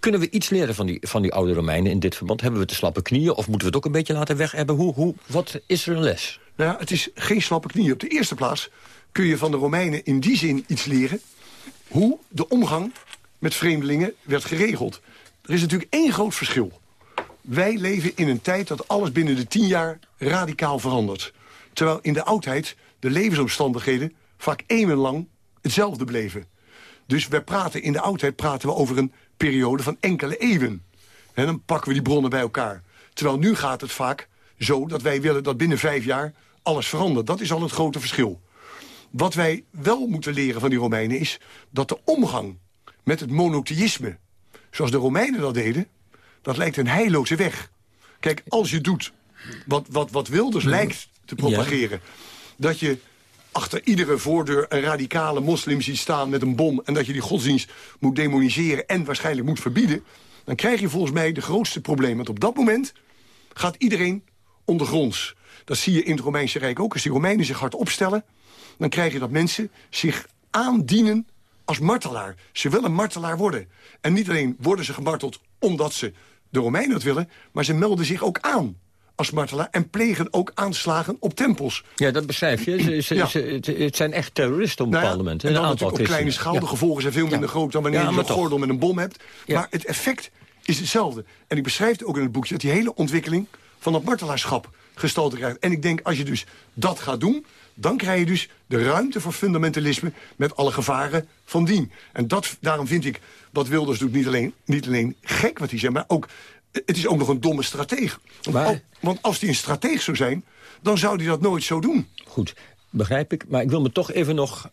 Kunnen we iets leren van die, van die oude Romeinen in dit verband? Hebben we te slappe knieën of moeten we het ook een beetje laten weghebben? Hoe, hoe, wat is er een les? Nou ja, het is geen slappe knieën. Op de eerste plaats kun je van de Romeinen in die zin iets leren... hoe de omgang met vreemdelingen werd geregeld. Er is natuurlijk één groot verschil. Wij leven in een tijd dat alles binnen de tien jaar radicaal verandert. Terwijl in de oudheid de levensomstandigheden vaak eeuwenlang hetzelfde bleven. Dus we praten in de oudheid praten we over een periode van enkele eeuwen. En dan pakken we die bronnen bij elkaar. Terwijl nu gaat het vaak zo dat wij willen dat binnen vijf jaar alles verandert. Dat is al het grote verschil. Wat wij wel moeten leren van die Romeinen is dat de omgang met het monotheïsme, zoals de Romeinen dat deden, dat lijkt een heilloze weg. Kijk, als je doet wat, wat, wat Wilders lijkt te propageren, dat je achter iedere voordeur een radicale moslim ziet staan met een bom... en dat je die godsdienst moet demoniseren en waarschijnlijk moet verbieden... dan krijg je volgens mij de grootste probleem. Want op dat moment gaat iedereen ondergronds. Dat zie je in het Romeinse Rijk ook. Als die Romeinen zich hard opstellen... dan krijg je dat mensen zich aandienen als martelaar. Ze willen martelaar worden. En niet alleen worden ze gemarteld omdat ze de Romeinen dat willen... maar ze melden zich ook aan als martelaar... en plegen ook aanslagen op tempels. Ja, dat beschrijf je. Ze, ze, Ja. ze- het, het zijn echt terroristen op een Nou ja, moment. En Een dan aantal natuurlijk op kleine schaal. De Ja. gevolgen zijn veel minder groot dan wanneer je een gordel met een bom hebt. Maar het effect is hetzelfde. En ik beschrijf het ook in het boekje... dat die hele ontwikkeling van dat martelaarschap gestalte krijgt. En ik denk, als je dus dat gaat doen... dan krijg je dus de ruimte voor fundamentalisme... met alle gevaren van dien. En dat, daarom vind ik wat Wilders doet niet alleen, niet alleen gek wat hij zegt... maar ook, het is ook nog een domme strateeg. Want, Maar- al- want als hij een strateeg zou zijn... dan zou hij dat nooit zo doen. Goed, begrijp ik. Maar ik wil me toch even nog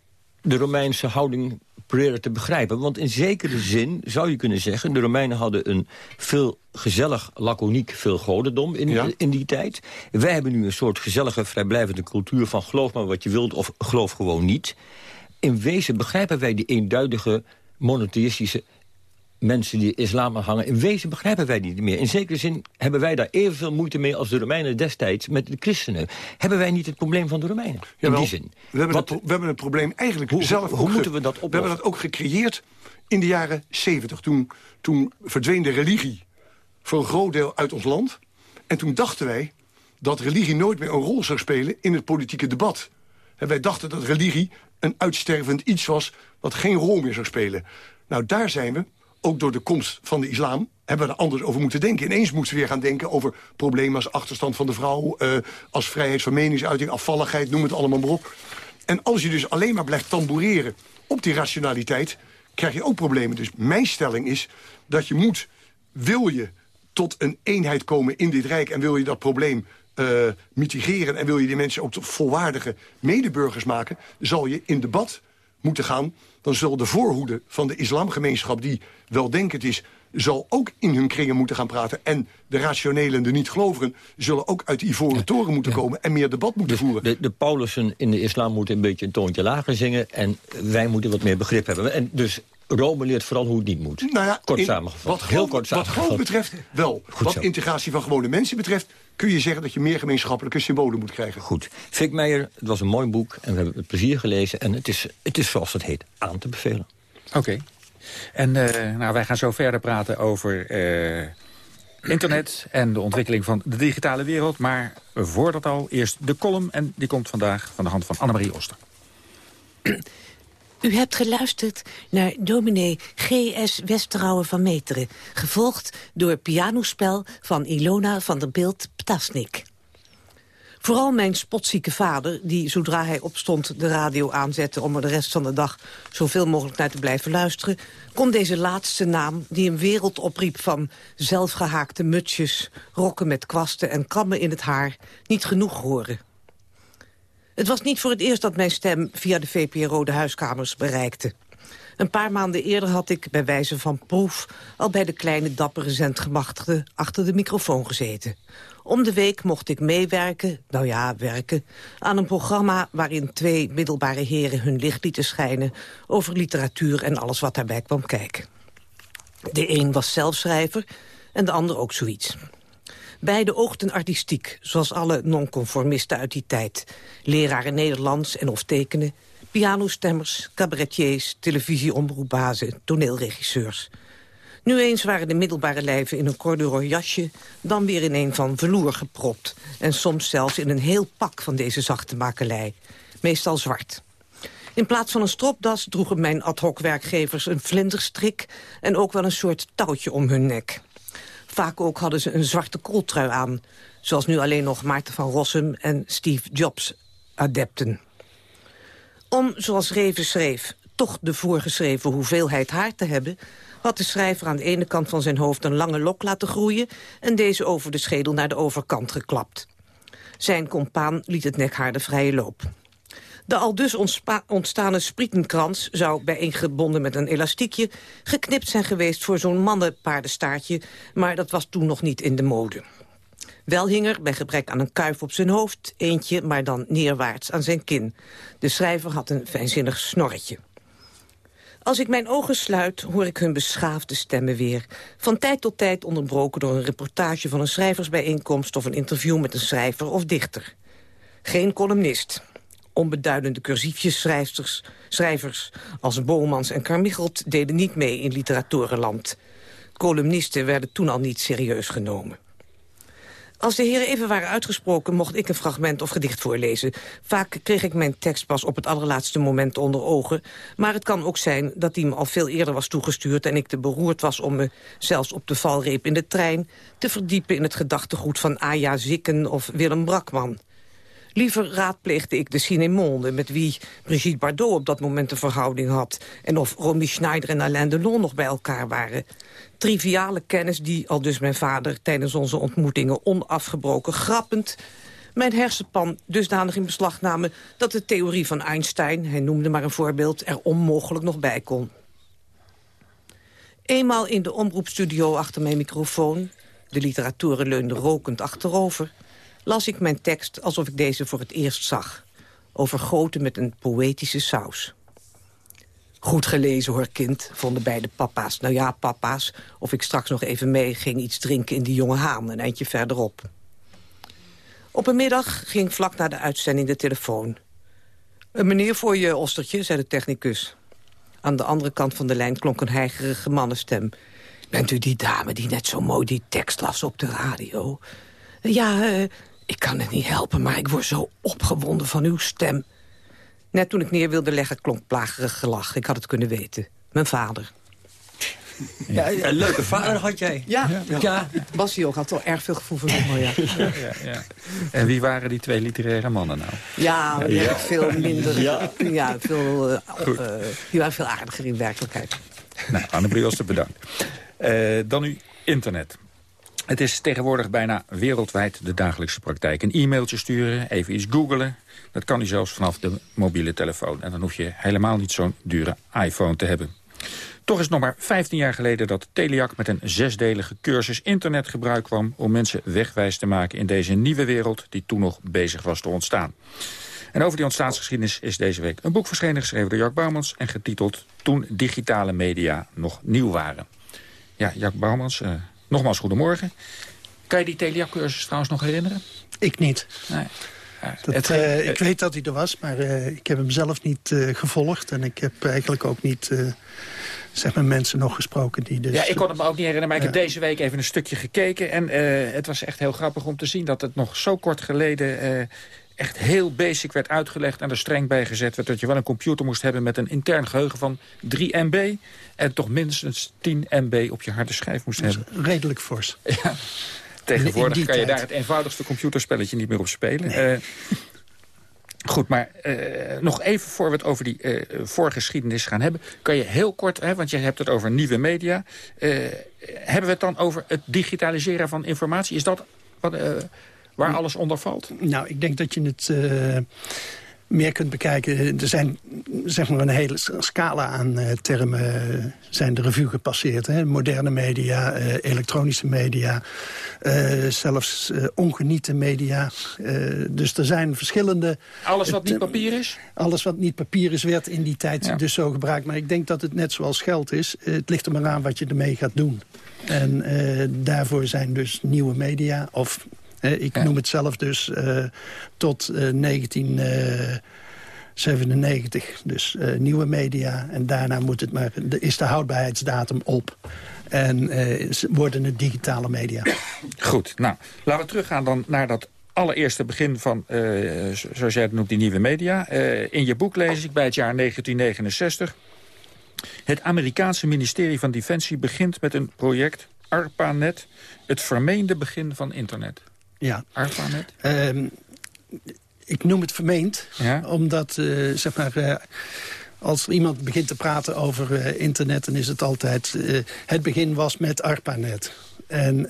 de Romeinse houding proberen te begrijpen. Want in zekere zin zou je kunnen zeggen... de Romeinen hadden een veel gezellig, laconiek veel godendom in, Ja. in die tijd. Wij hebben nu een soort gezellige, vrijblijvende cultuur van... geloof maar wat je wilt of geloof gewoon niet. In wezen begrijpen wij die eenduidige monotheïstische mensen die islam aanhangen. In wezen begrijpen wij die niet meer. In zekere zin hebben wij daar evenveel moeite mee als de Romeinen destijds met de christenen. Hebben wij niet het probleem van de Romeinen? in die zin. We hebben, het, we hebben het probleem eigenlijk Hoe- zelf hoe moeten we dat We hebben oplossen? dat ook gecreëerd in de jaren 70. Toen, toen verdween de religie voor een groot deel uit ons land. En toen dachten wij dat religie nooit meer een rol zou spelen in het politieke debat. En wij dachten dat religie een uitstervend iets was... wat geen rol meer zou spelen. Nou, daar zijn we, ook door de komst van de islam... hebben we er anders over moeten denken. Ineens moesten we weer gaan denken over problemen als achterstand van de vrouw... eh, als vrijheid van meningsuiting, afvalligheid, noem het allemaal maar op. En als je dus alleen maar blijft tamboureren op die rationaliteit... krijg je ook problemen. Dus mijn stelling is dat je moet, wil je tot een eenheid komen in dit Rijk... en wil je dat probleem eh, mitigeren... en wil je die mensen ook tot volwaardige medeburgers maken... zal je in debat moeten gaan. Dan zal de voorhoede van de islamgemeenschap... die weldenkend is, zal ook in hun kringen moeten gaan praten. En de rationelen en de niet-gelovigen... zullen ook uit die ivoren toren moeten komen... en meer debat moeten voeren. De, de Paulussen in de islam moeten een beetje een toontje lager zingen... en wij moeten wat meer begrip hebben. En dus Rome leert vooral hoe het niet moet. Nou ja, kort in- samengevat. Wat Heel kort wat geloof betreft wel. Goed wat zo. integratie van gewone mensen betreft... kun je zeggen dat je meer gemeenschappelijke symbolen moet krijgen. Goed. Fik Meijer, het was een mooi boek en we hebben het plezier gelezen... en het is, het is zoals het heet, aan te bevelen. Oké. En eh, nou, wij gaan zo verder praten over eh, internet en de ontwikkeling van de digitale wereld. Maar voor dat al, eerst de column. En die komt vandaag van de hand van Annemarie Oster. U hebt geluisterd naar dominee G.S. Westerouwen van Meteren... gevolgd door pianospel van Ilona van der Beeld-Ptasnik. Vooral mijn spotzieke vader, die zodra hij opstond de radio aanzette... om er de rest van de dag zoveel mogelijk naar te blijven luisteren... kon deze laatste naam, die een wereld opriep van zelfgehaakte mutsjes... rokken met kwasten en kammen in het haar, niet genoeg horen. Het was niet voor het eerst dat mijn stem via de VPRO de huiskamers bereikte. Een paar maanden eerder had ik, bij wijze van proef... al bij de kleine dappere zendgemachtigde achter de microfoon gezeten. Om de week mocht ik meewerken, nou ja, werken... aan een programma waarin twee middelbare heren hun licht lieten schijnen... over literatuur en alles wat daarbij kwam kijken. De een was zelfschrijver en de ander ook zoiets. Beide oogden artistiek, zoals alle nonconformisten uit die tijd. Leraren Nederlands en of tekenen, pianostemmers, cabaretiers, televisieomroepbazen, toneelregisseurs. Nu eens waren de middelbare lijven in een corduroy jasje... dan weer in een van velour gepropt. En soms zelfs in een heel pak van deze zachte makelij. Meestal zwart. In plaats van een stropdas droegen mijn ad hoc werkgevers een vlinderstrik... en ook wel een soort touwtje om hun nek. Vaak ook hadden ze een zwarte kooltrui aan. Zoals nu alleen nog Maarten van Rossum en Steve Jobs adepten. Om, zoals Reven schreef, toch de voorgeschreven hoeveelheid haar te hebben... had de schrijver aan de ene kant van zijn hoofd een lange lok laten groeien... en deze over de schedel naar de overkant geklapt. Zijn compaan liet het nekhaar de vrije loop. De al dus ontstane sprietenkrans zou bijeengebonden met een elastiekje... geknipt zijn geweest voor zo'n mannenpaardenstaartje... maar dat was toen nog niet in de mode. Wel hing er, bij gebrek aan een kuif op zijn hoofd... eentje, maar dan neerwaarts aan zijn kin. De schrijver had een fijnzinnig snorretje. Als ik mijn ogen sluit, hoor ik hun beschaafde stemmen weer. Van tijd tot tijd onderbroken door een reportage van een schrijversbijeenkomst... of een interview met een schrijver of dichter. Geen columnist, Onbeduidende cursiefjes schrijvers als Bomans en Carmichelt deden niet mee in literaturenland. Columnisten werden toen al niet serieus genomen. Als de heren even waren uitgesproken, mocht ik een fragment of gedicht voorlezen. Vaak kreeg ik mijn tekst pas op het allerlaatste moment onder ogen. Maar het kan ook zijn dat die me al veel eerder was toegestuurd... en ik te beroerd was om me, zelfs op de valreep in de trein... te verdiepen in het gedachtegoed van Aya Zikken of Willem Brakman. Liever raadpleegde ik de cinemonde met wie Brigitte Bardot op dat moment een verhouding had... en of Romy Schneider en Alain Delon nog bij elkaar waren. Triviale kennis die, al dus mijn vader tijdens onze ontmoetingen onafgebroken grappend mijn hersenpan dusdanig in beslag namen... dat de theorie van Einstein, hij noemde maar een voorbeeld... er onmogelijk nog bij kon. Eenmaal in de omroepstudio achter mijn microfoon... de literaturen leunde rokend achterover las ik mijn tekst alsof ik deze voor het eerst zag. Overgoten met een poëtische saus. Goed gelezen hoor, kind, vonden beide papa's. Nou ja, papa's, of ik straks nog even mee ging iets drinken in die jonge haan, een eindje verderop. Op een middag ging vlak na de uitzending de telefoon. Een meneer voor je, Ostertje, zei de technicus. Aan de andere kant van de lijn klonk een heigerige mannenstem. Bent u die dame die net zo mooi die tekst las op de radio? Ja, uh, ik kan het niet helpen, maar ik word zo opgewonden van uw stem. Net toen ik neer wilde leggen, klonk plagerig gelach. Ik had het kunnen weten. Mijn vader. Ja, een leuke vader had jij. Ja, ja. ja. Bas ook had wel erg veel gevoel voor humor, ja. Ja, ja. En wie waren die twee literaire mannen nou? Ja, veel minder... Ja, ja veel, uh, uh, die waren veel aardiger in werkelijkheid. Nou, was te bedankt. Uh, dan nu internet. Het is tegenwoordig bijna wereldwijd de dagelijkse praktijk. Een e-mailtje sturen, even iets googlen. Dat kan u zelfs vanaf de mobiele telefoon. En dan hoef je helemaal niet zo'n dure iPhone te hebben. Toch is het nog maar 15 jaar geleden dat Teliak met een zesdelige cursus internetgebruik kwam... om mensen wegwijs te maken in deze nieuwe wereld die toen nog bezig was te ontstaan. En over die ontstaansgeschiedenis is deze week een boek verschenen... geschreven door Jack Bouwmans en getiteld Toen digitale media nog nieuw waren. Ja, Jack Bouwmans, uh, Nogmaals, goedemorgen. Kan je die Telia-cursus trouwens nog herinneren? Ik niet. Nee. Dat, uh, ik weet dat hij er was, maar uh, ik heb hem zelf niet uh, gevolgd. En ik heb eigenlijk ook niet zeg maar mensen nog gesproken die dus... Ja, ik kon het me ook niet herinneren, maar ik heb deze week even een stukje gekeken. En het was echt heel grappig om te zien dat het nog zo kort geleden echt heel basic werd uitgelegd... en er streng bij gezet werd dat je wel een computer moest hebben... met een intern geheugen van 3 MB... en toch minstens 10 MB op je harde schijf moest hebben. Redelijk fors. <laughs> Ja. Tegenwoordig kan je daar het eenvoudigste computerspelletje niet meer op spelen. Nee. Goed, maar uh, nog even voor we het over die uh, voorgeschiedenis gaan hebben... kan je heel kort, hè, want je hebt het over nieuwe media... Uh, hebben we het dan over het digitaliseren van informatie? Is dat wat, waar alles onder valt? Nou, ik denk dat je het meer kunt bekijken. Er zijn zeg maar een hele scala aan uh, termen zijn de revue gepasseerd. Hè? Moderne media, uh, elektronische media, uh, zelfs ongeniete media. dus er zijn verschillende... Alles wat niet papier is? Alles wat niet papier is werd in die tijd ja. dus zo gebruikt. Maar ik denk dat het net zoals geld is. het ligt er maar aan wat je ermee gaat doen. En daarvoor zijn dus nieuwe media of ik ja. noem het zelf dus uh, tot uh, 1997. Dus uh, nieuwe media. En daarna moet het maar, is de houdbaarheidsdatum op. En worden het digitale media. Goed, nou, laten we teruggaan dan naar dat allereerste begin van, zoals jij het noemt, die nieuwe media. in je boek lees ik bij het jaar 1969... Het Amerikaanse ministerie van Defensie begint met een project ARPANET... het vermeende begin van internet. Ja. ARPANET? Um, ik noem het vermeend, ja? omdat uh, zeg maar, uh, als iemand begint te praten over uh, internet... dan is het altijd... het begin was met ARPANET. En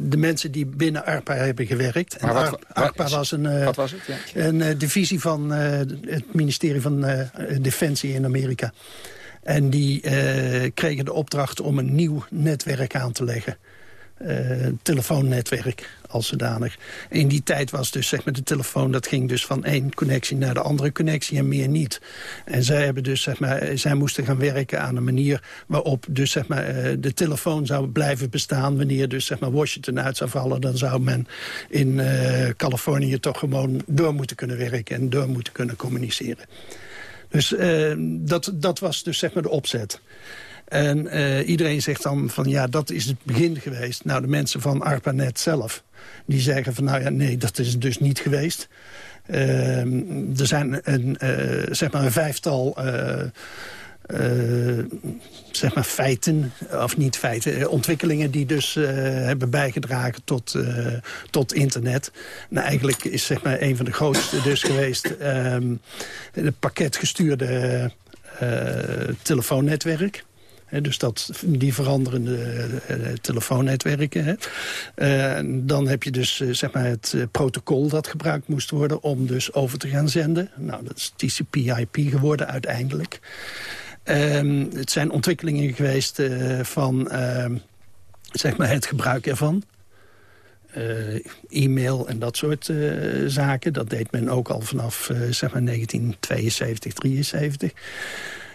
de mensen die binnen ARPA hebben gewerkt... Maar wat, en ARPA was een, wat was het? Ja. een divisie van het ministerie van Defensie in Amerika. En die kregen de opdracht om een nieuw netwerk aan te leggen. Uh, telefoonnetwerk als zodanig. In die tijd was dus zeg maar de telefoon, dat ging dus van één connectie naar de andere connectie en meer niet. En zij hebben dus zeg maar, zij moesten gaan werken aan een manier waarop dus zeg maar uh, de telefoon zou blijven bestaan wanneer dus zeg maar Washington uit zou vallen, dan zou men in Californië toch gewoon door moeten kunnen werken en door moeten kunnen communiceren. Dus dat, dat was dus zeg maar de opzet. En uh, iedereen zegt dan van ja, dat is het begin geweest. Nou, de mensen van ARPANET zelf, die zeggen van nou ja, nee, dat is het dus niet geweest. Uh, er zijn een, uh, zeg maar een vijftal zeg maar feiten, of niet feiten, ontwikkelingen die dus hebben bijgedragen tot, tot internet. Nou, eigenlijk is zeg maar een van de grootste dus geweest ehm, het pakketgestuurde telefoonnetwerk. Dus dat, die veranderende uh, telefoonnetwerken. Uh, dan heb je dus zeg maar het protocol dat gebruikt moest worden... om dus over te gaan zenden. Nou, dat is TCP-IP geworden uiteindelijk. Ehm, het zijn ontwikkelingen geweest van ehm, zeg maar het gebruik ervan. e-mail en dat soort zaken. Dat deed men ook al vanaf zeg maar 1972, 73.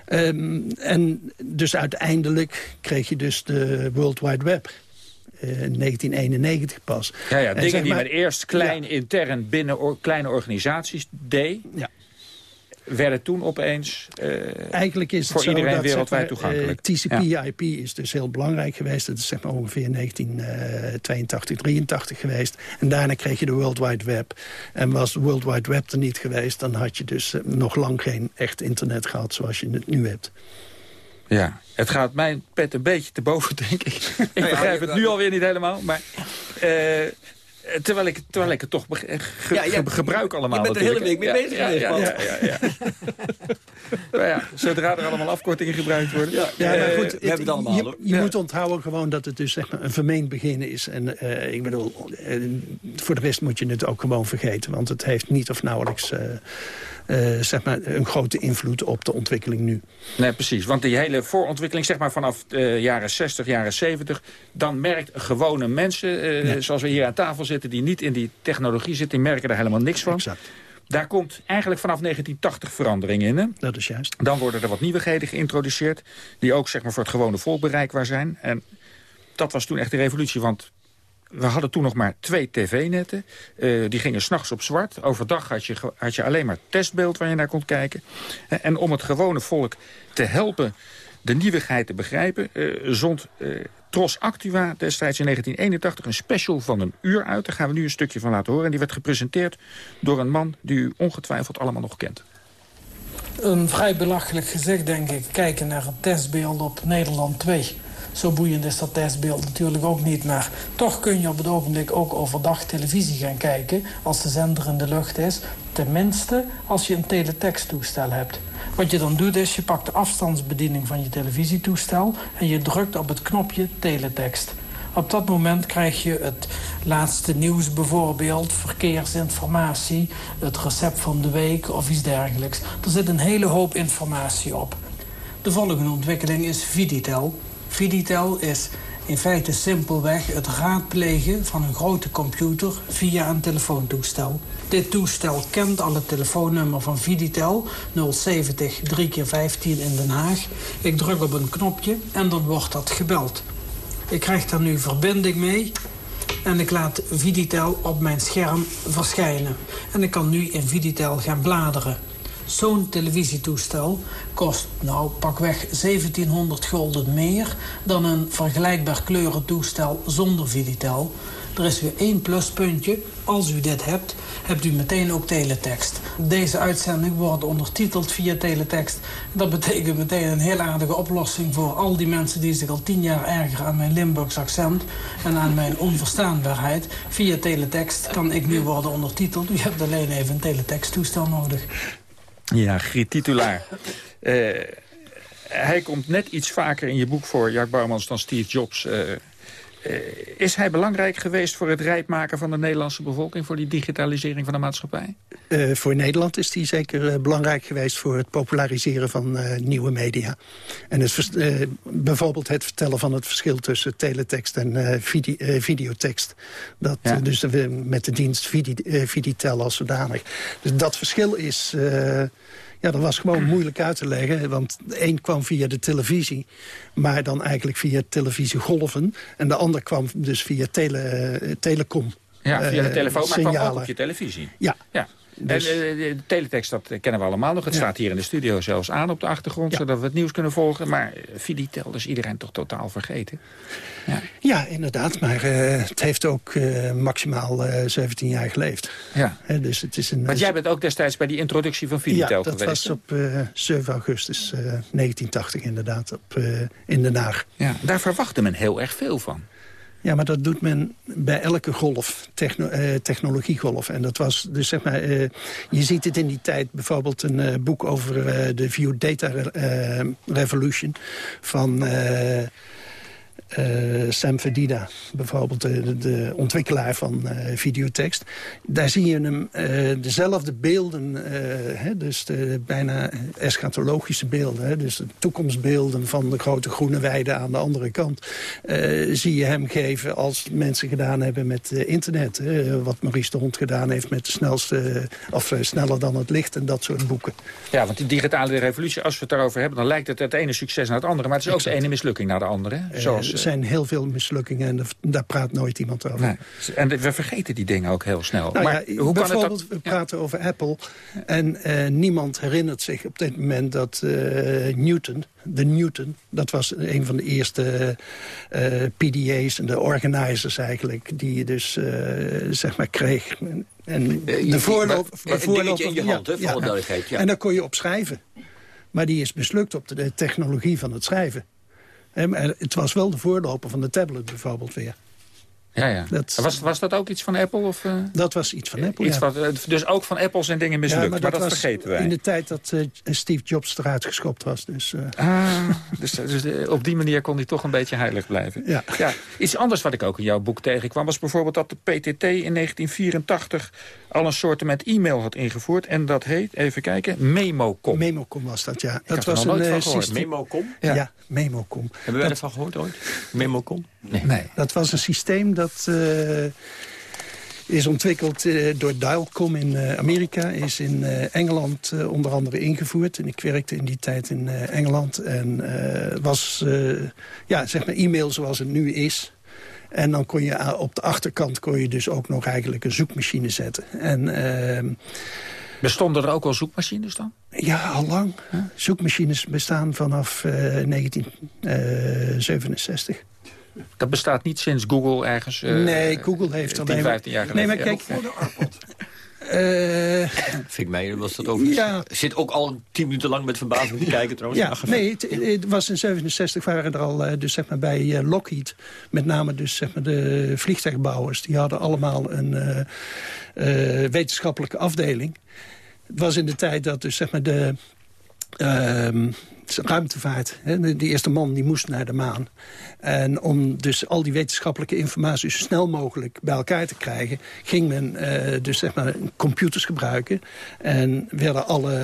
Um, en dus uiteindelijk kreeg je dus de World Wide Web. Uh, 1991 pas. Ja, ja dingen die men eerst klein ja. intern binnen or, kleine organisaties deed... Ja werden toen opeens uh, Eigenlijk is het voor zo iedereen dat, wereldwijd zeg maar, toegankelijk. Uh, TCP-IP ja. is dus heel belangrijk geweest. Dat is zeg maar ongeveer 1982, 83 geweest. En daarna kreeg je de World Wide Web. En was de World Wide Web er niet geweest... dan had je dus uh, nog lang geen echt internet gehad zoals je het nu hebt. Ja, het gaat mijn pet een beetje te boven, denk ik. ik nou ja, begrijp het nu alweer niet helemaal, maar... Eh, terwijl ik, terwijl ik het toch ge ja, ja, gebruik allemaal. Je bent er de hele week mee bezig geweest, ja, ja, ja, ja, <laughs> nou ja, zodra er allemaal afkortingen gebruikt worden. Ja, ja maar goed, het, we hebben het allemaal. Je, je moet onthouden gewoon dat het dus zeg maar, een vermeend begin is. En uh, ik bedoel, uh, voor de rest moet je het ook gewoon vergeten. Want het heeft niet of nauwelijks... Uh, uh, zeg maar, een grote invloed op de ontwikkeling nu. Nee, precies. Want die hele voorontwikkeling, zeg maar vanaf de jaren 60, jaren 70... dan merkt gewone mensen, uh, ja. zoals we hier aan tafel zitten... die niet in die technologie zitten, die merken daar helemaal niks van. Exact. Daar komt eigenlijk vanaf 1980 verandering in. Hè? Dat is juist. Dan worden er wat nieuwigheden geïntroduceerd... die ook zeg maar, voor het gewone volk bereikbaar zijn. En dat was toen echt de revolutie, want we hadden toen nog maar twee tv-netten. Uh, die gingen s'nachts op zwart. Overdag had je, had je alleen maar testbeeld waar je naar kon kijken. En om het gewone volk te helpen de nieuwigheid te begrijpen... Uh, zond uh, Tros Actua destijds in 1981 een special van een uur uit. Daar gaan we nu een stukje van laten horen. En die werd gepresenteerd door een man die u ongetwijfeld allemaal nog kent. Een vrij belachelijk gezicht, denk ik. Kijken naar het testbeeld op Nederland 2. Zo boeiend is dat testbeeld natuurlijk ook niet. Maar toch kun je op het ogenblik ook overdag televisie gaan kijken... als de zender in de lucht is. Tenminste als je een teletexttoestel hebt. Wat je dan doet is, je pakt de afstandsbediening van je televisietoestel... en je drukt op het knopje teletext. Op dat moment krijg je het laatste nieuws bijvoorbeeld, verkeersinformatie, het recept van de week of iets dergelijks. Er zit een hele hoop informatie op. De volgende ontwikkeling is Viditel. Viditel is in feite simpelweg het raadplegen van een grote computer via een telefoontoestel. Dit toestel kent al het telefoonnummer van Viditel 070 3 keer 15 in Den Haag. Ik druk op een knopje en dan wordt dat gebeld. Ik krijg daar nu verbinding mee en ik laat Viditel op mijn scherm verschijnen. En ik kan nu in Viditel gaan bladeren. Zo'n televisietoestel kost nou pakweg 1700 gulden meer... dan een vergelijkbaar kleurentoestel zonder Viditel. Er is weer één pluspuntje. Als u dit hebt, hebt u meteen ook teletext. Deze uitzending wordt ondertiteld via teletext. Dat betekent meteen een heel aardige oplossing voor al die mensen... die zich al tien jaar ergeren aan mijn Limburgs accent... en aan mijn onverstaanbaarheid. Via teletext kan ik nu worden ondertiteld. U hebt alleen even een teletexttoestel nodig. Ja, Griet Titulaar. Uh, hij komt net iets vaker in je boek voor, Jack Bouwmans, dan Steve Jobs. Uh, is hij belangrijk geweest voor het rijpmaken van de Nederlandse bevolking... voor die digitalisering van de maatschappij? voor Nederland is hij zeker belangrijk geweest... voor het populariseren van nieuwe media. En het, bijvoorbeeld het vertellen van het verschil tussen teletext en video, videotekst. Dat, ja. Dus met de dienst Vidi, Viditel als zodanig. Dus dat verschil is... Ja, dat was gewoon moeilijk uit te leggen. Want de een kwam via de televisie, maar dan eigenlijk via televisiegolven. En de ander kwam dus via tele, telecom. Ja, via de telefoon, maar kwam ook op je televisie. Ja. ja. Dus... En, de teletext, dat kennen we allemaal nog. Het staat hier in de studio zelfs aan op de achtergrond... zodat we het nieuws kunnen volgen. Maar Viditel is iedereen toch totaal vergeten. Ja, ja inderdaad. Maar uh, het heeft ook uh, maximaal uh, 17 jaar geleefd. Ja. dus het is een, Want jij bent ook destijds bij die introductie van Viditel geweest. Ja, dat was op 7 augustus 1980 inderdaad op, in Den Haag. Ja, daar verwachtte men heel erg veel van. Ja, maar dat doet men bij elke golf, uh, technologiegolf. En dat was dus zeg maar, uh, je ziet het in die tijd bijvoorbeeld een uh, boek over de View Data Revolution van uh, Sam Fedida, bijvoorbeeld de, de ontwikkelaar van uh, videotekst. Daar zie je hem uh, dezelfde beelden, hè, dus de bijna eschatologische beelden... Hè, dus de toekomstbeelden van de grote groene weide aan de andere kant... zie je hem geven als mensen gedaan hebben met internet. Hè, wat Maurice de Hond gedaan heeft met de snelste... of sneller dan het licht en dat soort boeken. Ja, want die digitale revolutie, als we het daarover hebben... dan lijkt het het ene succes naar het andere. Maar het is ook de ene mislukking naar de andere. Zoals er zijn heel veel mislukkingen en daar praat nooit iemand over. Nee. En we vergeten die dingen ook heel snel. Nou maar ja, hoe kan het dat... we praten over Apple en uh, niemand herinnert zich op dit moment dat uh, Newton, de Newton, dat was een van de eerste uh, PDA's en de organizers eigenlijk, die je dus zeg maar kreeg. En de voorloop, de voorloop in je hand, ja, voor ja, ja. En daar kon je op schrijven. Maar die is mislukt op de technologie van het schrijven. Maar het was wel de voorloper van de tablet bijvoorbeeld weer. Ja, ja. Dat, was, was dat ook iets van Apple? Of, uh, dat was iets van Apple, iets ja. Wat, dus ook van Apple zijn dingen mislukt, ja, maar, dat, maar dat vergeten wij. in de tijd dat uh, Steve Jobs eruit geschopt was. Dus, uh. ah, dus, dus op die manier kon hij toch een beetje heilig blijven. Ja. ja. Iets anders wat ik ook in jouw boek tegenkwam... was bijvoorbeeld dat de PTT in 1984 al een soort met e-mail had ingevoerd. En dat heet, even kijken, Memocom. Memocom was dat, ja. Ik dat was er een systeem... Memocom? Ja, ja Memocom. Hebben wij ervan gehoord ooit? Memocom? Nee. nee. Dat was een systeem dat... Uh, is ontwikkeld uh, door Dialcom in uh, Amerika. Is in uh, Engeland onder andere ingevoerd. En ik werkte in die tijd in Engeland. En was ja, zeg maar e-mail zoals het nu is. En dan kon je op de achterkant kon je dus ook nog eigenlijk een zoekmachine zetten. En... ehm, Bestonden er ook al zoekmachines dan? Ja, al lang. Zoekmachines bestaan vanaf 1967. Dat bestaat niet sinds Google ergens... Uh, nee, Google heeft 10, alleen 15 jaar geleden. Nee, maar kijk... Voor de iPod. Uh, Vind mij was dat over. Ja. Zit ook al tien minuten lang met verbazing te kijken trouwens. Ja, nee, het, het, was in 67 waren er al, dus zeg maar bij Lockheed, met name dus zeg maar de vliegtuigbouwers, die hadden allemaal een uh, uh, wetenschappelijke afdeling. Het was in de tijd dat dus zeg maar de uh, ruimtevaart. Hè, die eerste man die moest naar de maan. En om dus al die wetenschappelijke informatie zo snel mogelijk bij elkaar te krijgen... ging men uh, dus zeg maar computers gebruiken. En werden alle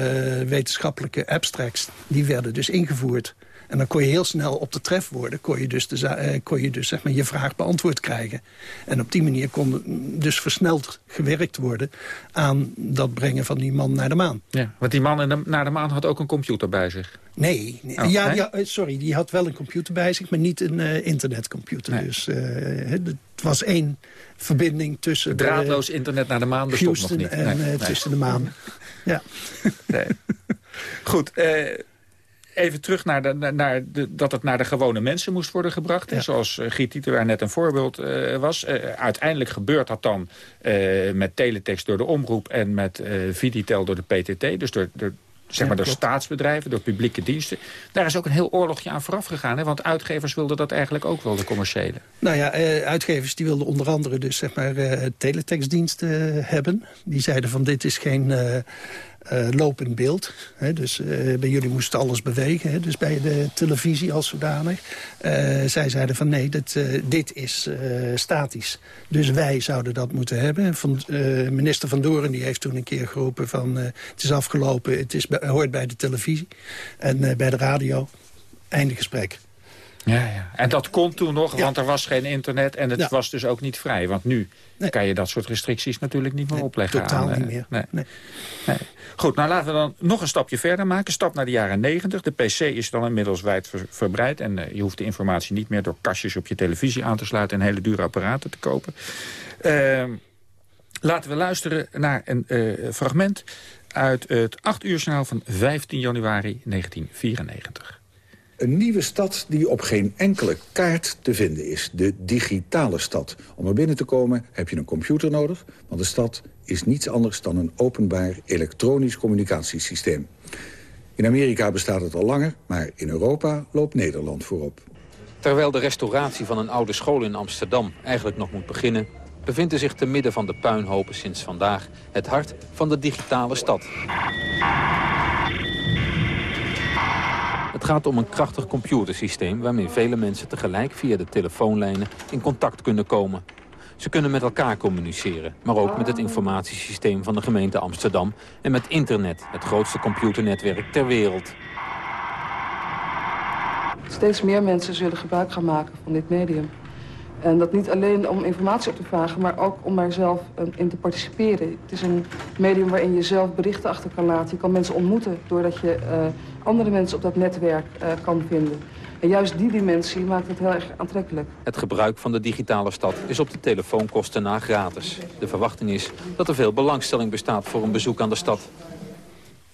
wetenschappelijke abstracts, die werden dus ingevoerd. En dan kon je heel snel op de tref worden. Kon je dus, de, uh, kon je, dus zeg maar, je vraag beantwoord krijgen. En op die manier kon dus versneld gewerkt worden... aan dat brengen van die man naar de maan. Ja, want die man de, naar de maan had ook een computer bij zich. Nee, nee. Oh, ja? Die, sorry, die had wel een computer bij zich... maar niet een uh, internetcomputer. Nee. Dus het was één verbinding tussen... Draadloos internet naar de maan bestond Houston nog niet. en nee. tussen de maan. ja. <laughs> Goed, even terug naar, de, naar de, dat het naar de gewone mensen moest worden gebracht. Ja. Zoals uh, Giet waar net een voorbeeld uh, was. Uh, uiteindelijk gebeurt dat dan met teletext door de omroep... en met Viditel door de PTT. Dus door, door zeg maar door staatsbedrijven, door publieke diensten. Daar is ook een heel oorlogje aan vooraf gegaan. Hè? Want uitgevers wilden dat eigenlijk ook wel, de commerciële. Nou ja, uitgevers die wilden onder andere dus zeg maar teletextdiensten hebben. Die zeiden van dit is geen uh, lopend beeld. Hè, dus uh, bij jullie moest alles bewegen. Hè, dus bij de televisie als zodanig. Uh, zij zeiden van nee, dit, dit is statisch. Dus wij zouden dat moeten hebben. Van, minister Van Doren die heeft toen een keer geroepen van... het is afgelopen, het is, hoort bij de televisie. En bij de radio, einde gesprek. Ja, ja. En dat kon toen nog, want er was geen internet en het ja. was dus ook niet vrij. Want nu nee. kan je dat soort restricties natuurlijk niet meer nee, opleggen. Totaal aan, niet meer. Nee. nee. Goed, nou laten we dan nog een stapje verder maken. Stap naar de jaren 90. De pc is dan inmiddels wijd ver verbreid. En uh, je hoeft de informatie niet meer door kastjes op je televisie aan te sluiten... en hele dure apparaten te kopen. Uh, laten we luisteren naar een uh, fragment uit het 8 uur van 15 januari 1994. Een nieuwe stad die op geen enkele kaart te vinden is. De digitale stad. Om er binnen te komen heb je een computer nodig... want de stad is niets anders dan een openbaar elektronisch communicatiesysteem. In Amerika bestaat het al langer, maar in Europa loopt Nederland voorop. Terwijl de restauratie van een oude school in Amsterdam eigenlijk nog moet beginnen... bevindt zich te midden van de puinhopen sinds vandaag... het hart van de digitale stad. Het gaat om een krachtig computersysteem waarmee vele mensen tegelijk via de telefoonlijnen in contact kunnen komen. Ze kunnen met elkaar communiceren, maar ook met het informatiesysteem van de gemeente Amsterdam en met internet, het grootste computernetwerk ter wereld. Steeds meer mensen zullen gebruik gaan maken van dit medium. En dat niet alleen om informatie op te vragen, maar ook om daar zelf in te participeren. Het is een medium waarin je zelf berichten achter kan laten. Je kan mensen ontmoeten doordat je uh, andere mensen op dat netwerk uh, kan vinden. En juist die dimensie maakt het heel erg aantrekkelijk. Het gebruik van de digitale stad is op de telefoonkosten na gratis. De verwachting is dat er veel belangstelling bestaat voor een bezoek aan de stad.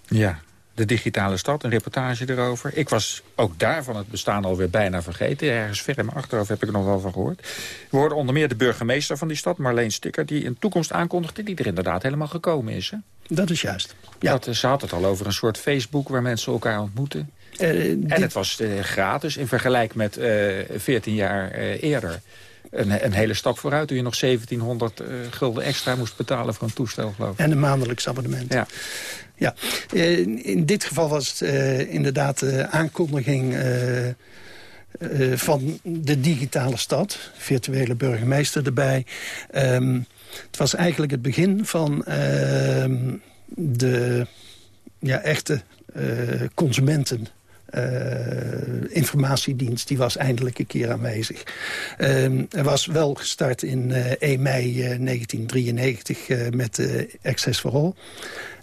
Ja, de digitale stad, een reportage erover. Ik was ook daar van het bestaan alweer bijna vergeten. Ergens ver in mijn achterhoofd heb ik er nog wel van gehoord. We hoorden onder meer de burgemeester van die stad, Marleen Stikker... die een toekomst aankondigde die er inderdaad helemaal gekomen is. Hè? Dat is juist. Ja. Dat, ze had het al over een soort Facebook waar mensen elkaar ontmoeten. Uh, en dit... het was uh, gratis in vergelijking met uh, 14 jaar eerder. Een, een, hele stap vooruit toen je nog 1700 gulden extra moest betalen voor een toestel, geloof ik. En een maandelijks abonnement. Ja. Ja, in dit geval was het uh, inderdaad de aankondiging uh, van de digitale stad. Virtuele burgemeester erbij. Um, het was eigenlijk het begin van ehm, de ja, echte consumenten informatiedienst die was eindelijk een keer aanwezig. Uh, er was wel gestart in uh, 1 mei 1993 met Access for All.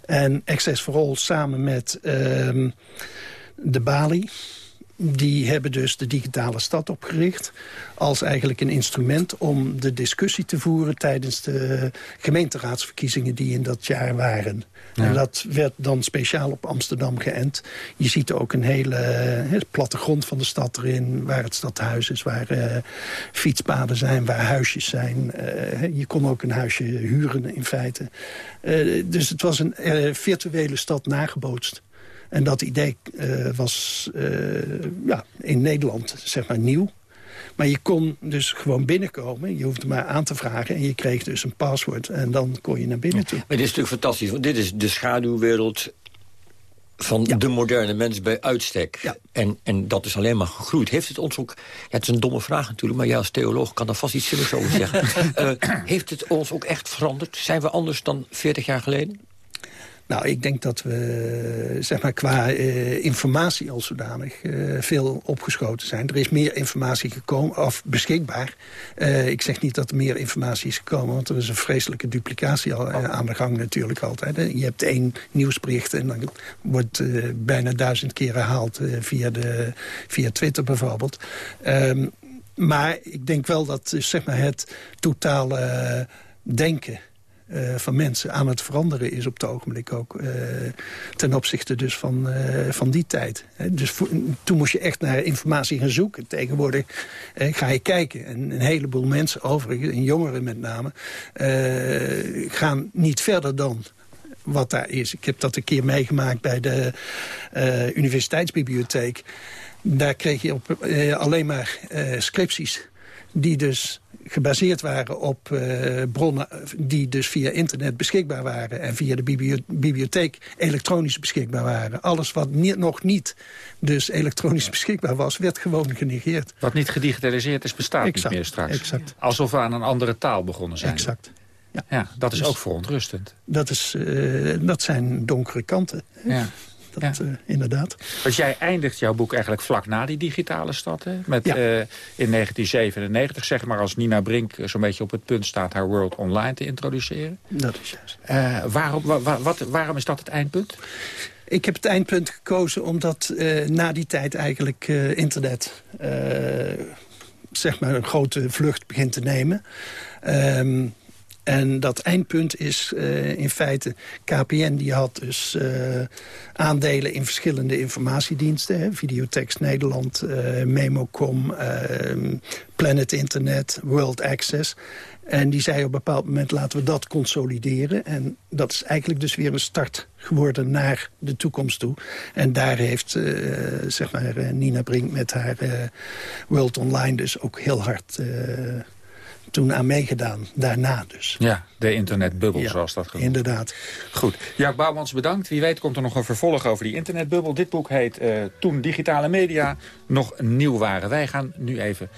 En Access for All samen met ehm, de Bali die hebben dus de digitale stad opgericht... als eigenlijk een instrument om de discussie te voeren... tijdens de gemeenteraadsverkiezingen die in dat jaar waren. En dat werd dan speciaal op Amsterdam geënt. Je ziet ook een hele he, plattegrond van de stad erin... waar het stadhuis is, waar uh, fietspaden zijn, waar huisjes zijn. Uh, je kon ook een huisje huren in feite. Dus het was een virtuele stad nagebootst. En dat idee was ja, in Nederland zeg maar nieuw. Maar je kon dus gewoon binnenkomen. Je hoefde maar aan te vragen en je kreeg dus een paswoord. En dan kon je naar binnen toe. Maar dit is natuurlijk fantastisch, want dit is de schaduwwereld van ja. de moderne mens bij uitstek. Ja. En, en dat is alleen maar gegroeid. Heeft het ons ook... Ja, het is een domme vraag natuurlijk, maar jij als theoloog kan daar vast iets zinnigs over zeggen. uh, <laughs> heeft het ons ook echt veranderd? Zijn we anders dan 40 jaar geleden? Nou, ik denk dat we zeg maar, qua uh, informatie al zodanig uh, veel opgeschoten zijn. Er is meer informatie gekomen, of beschikbaar. Uh, ik zeg niet dat er meer informatie is gekomen... want er is een vreselijke duplicatie al, aan de gang natuurlijk altijd. Hè. Je hebt één nieuwsbericht en dan wordt bijna duizend keer herhaald... via, de, via Twitter bijvoorbeeld. Um, maar ik denk wel dat zeg maar, het totale denken... Uh, van mensen aan het veranderen is op het ogenblik ook. Uh, ten opzichte dus van, uh, van die tijd. Dus toen moest je echt naar informatie gaan zoeken. Tegenwoordig ga je kijken. En een heleboel mensen, overigens, en jongeren met name... gaan niet verder dan wat daar is. Ik heb dat een keer meegemaakt bij de universiteitsbibliotheek. Daar kreeg je alleen maar scripties die dus gebaseerd waren op uh, bronnen die dus via internet beschikbaar waren... en via de bibliotheek elektronisch beschikbaar waren. Alles wat niet, nog niet dus elektronisch beschikbaar was, werd gewoon genegeerd. Wat niet gedigitaliseerd is, bestaat exact, niet meer straks. Exact. Alsof we aan een andere taal begonnen zijn. Exact. Ja, ja dat is dus, ook verontrustend. Dat, is, uh, dat zijn donkere kanten. Ja. Dat, ja. uh, inderdaad. Dus jij eindigt jouw boek eigenlijk vlak na die digitale stad. Hè? Met, ja. uh, in 1997, zeg maar, als Nina Brink zo'n beetje op het punt staat... haar World Online te introduceren. Dat is juist. Uh, waarom, wa, wat, waarom is dat het eindpunt? Ik heb het eindpunt gekozen omdat na die tijd eigenlijk internet... zeg maar een grote vlucht begint te nemen... Um, en dat eindpunt is uh, in feite... KPN die had dus uh, aandelen in verschillende informatiediensten. Hè, Videotext Nederland, uh, Memocom, Planet Internet, World Access. En die zei op een bepaald moment laten we dat consolideren. En dat is eigenlijk dus weer een start geworden naar de toekomst toe. En daar heeft zeg maar, Nina Brink met haar World Online dus ook heel hard toen aan meegedaan. Daarna dus. Ja, de internetbubbel ja, zoals dat genoemd inderdaad. Goed. Jaak Bouwmans, bedankt. Wie weet komt er nog een vervolg over die internetbubbel. Dit boek heet uh, Toen digitale media nog nieuw waren. Wij gaan nu even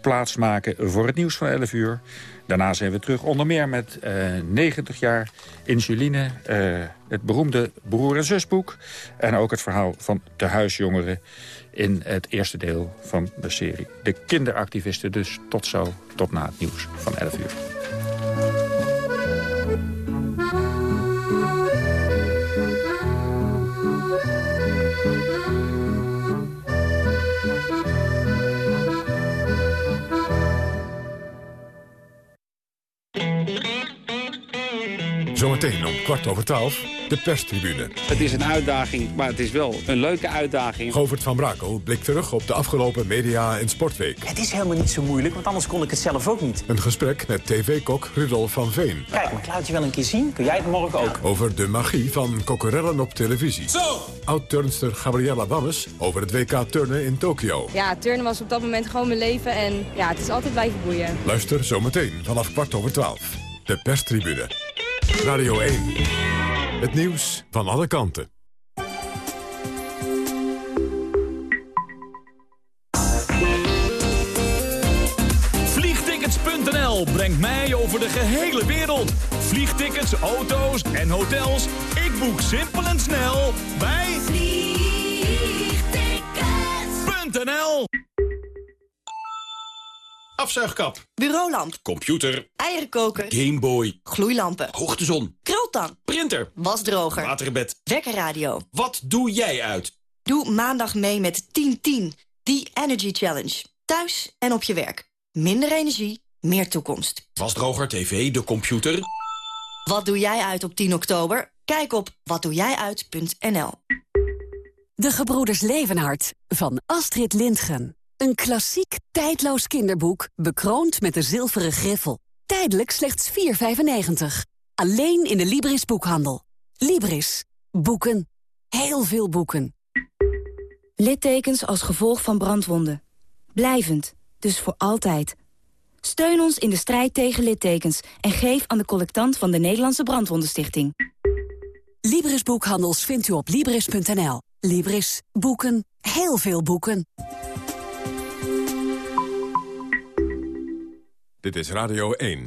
plaatsmaken voor het nieuws van 11 uur. Daarna zijn we terug onder meer met uh, 90 jaar insuline... Uh, het beroemde broer- en zusboek... en ook het verhaal van de huisjongeren in het eerste deel van de serie. De kinderactivisten dus tot zo, tot na het nieuws van 11 uur. Zometeen om kwart over twaalf, de perstribune. Het is een uitdaging, maar het is wel een leuke uitdaging. Govert van Brakel blikt terug op de afgelopen media- en sportweek. Het is helemaal niet zo moeilijk, want anders kon ik het zelf ook niet. Een gesprek met tv-kok Rudolf van Veen. Kijk, ik laat je wel een keer zien. Kun jij het morgen ook? Over de magie van kokkerellen op televisie. Zo! Oud-turnster Gabriella Dammes over het WK turnen in Tokio. Ja, turnen was op dat moment gewoon mijn leven en ja, het is altijd blijven boeien. Luister zometeen vanaf kwart over twaalf. De perstribune. Radio 1. Het nieuws van alle kanten. Vliegtickets.nl brengt mij over de gehele wereld. Vliegtickets, auto's en hotels. Ik boek simpel en snel bij Vliegtickets.nl Afzuigkap. Bureaulamp. Computer. Eierkoker. Gameboy. Gloeilampen. Hoogtezon. Krultang. Printer. Wasdroger. Waterbed. Wekkerradio. Wat doe jij uit? Doe maandag mee met 10-10, die Energy Challenge. Thuis en op je werk. Minder energie, meer toekomst. Wasdroger, tv, de computer. Wat doe jij uit op 10 oktober? Kijk op watdoejijuit.nl. De Gebroeders Levenhart van Astrid Lindgren. Een klassiek, tijdloos kinderboek, bekroond met de zilveren griffel. Tijdelijk slechts 4,95. Alleen in de Libris boekhandel. Libris. Boeken. Heel veel boeken. Littekens als gevolg van brandwonden. Blijvend, dus voor altijd. Steun ons in de strijd tegen littekens en geef aan de collectant van de Nederlandse Brandwondenstichting. Libris Boekhandels vindt u op Libris.nl. Libris. Boeken. Heel veel boeken. Dit is Radio 1.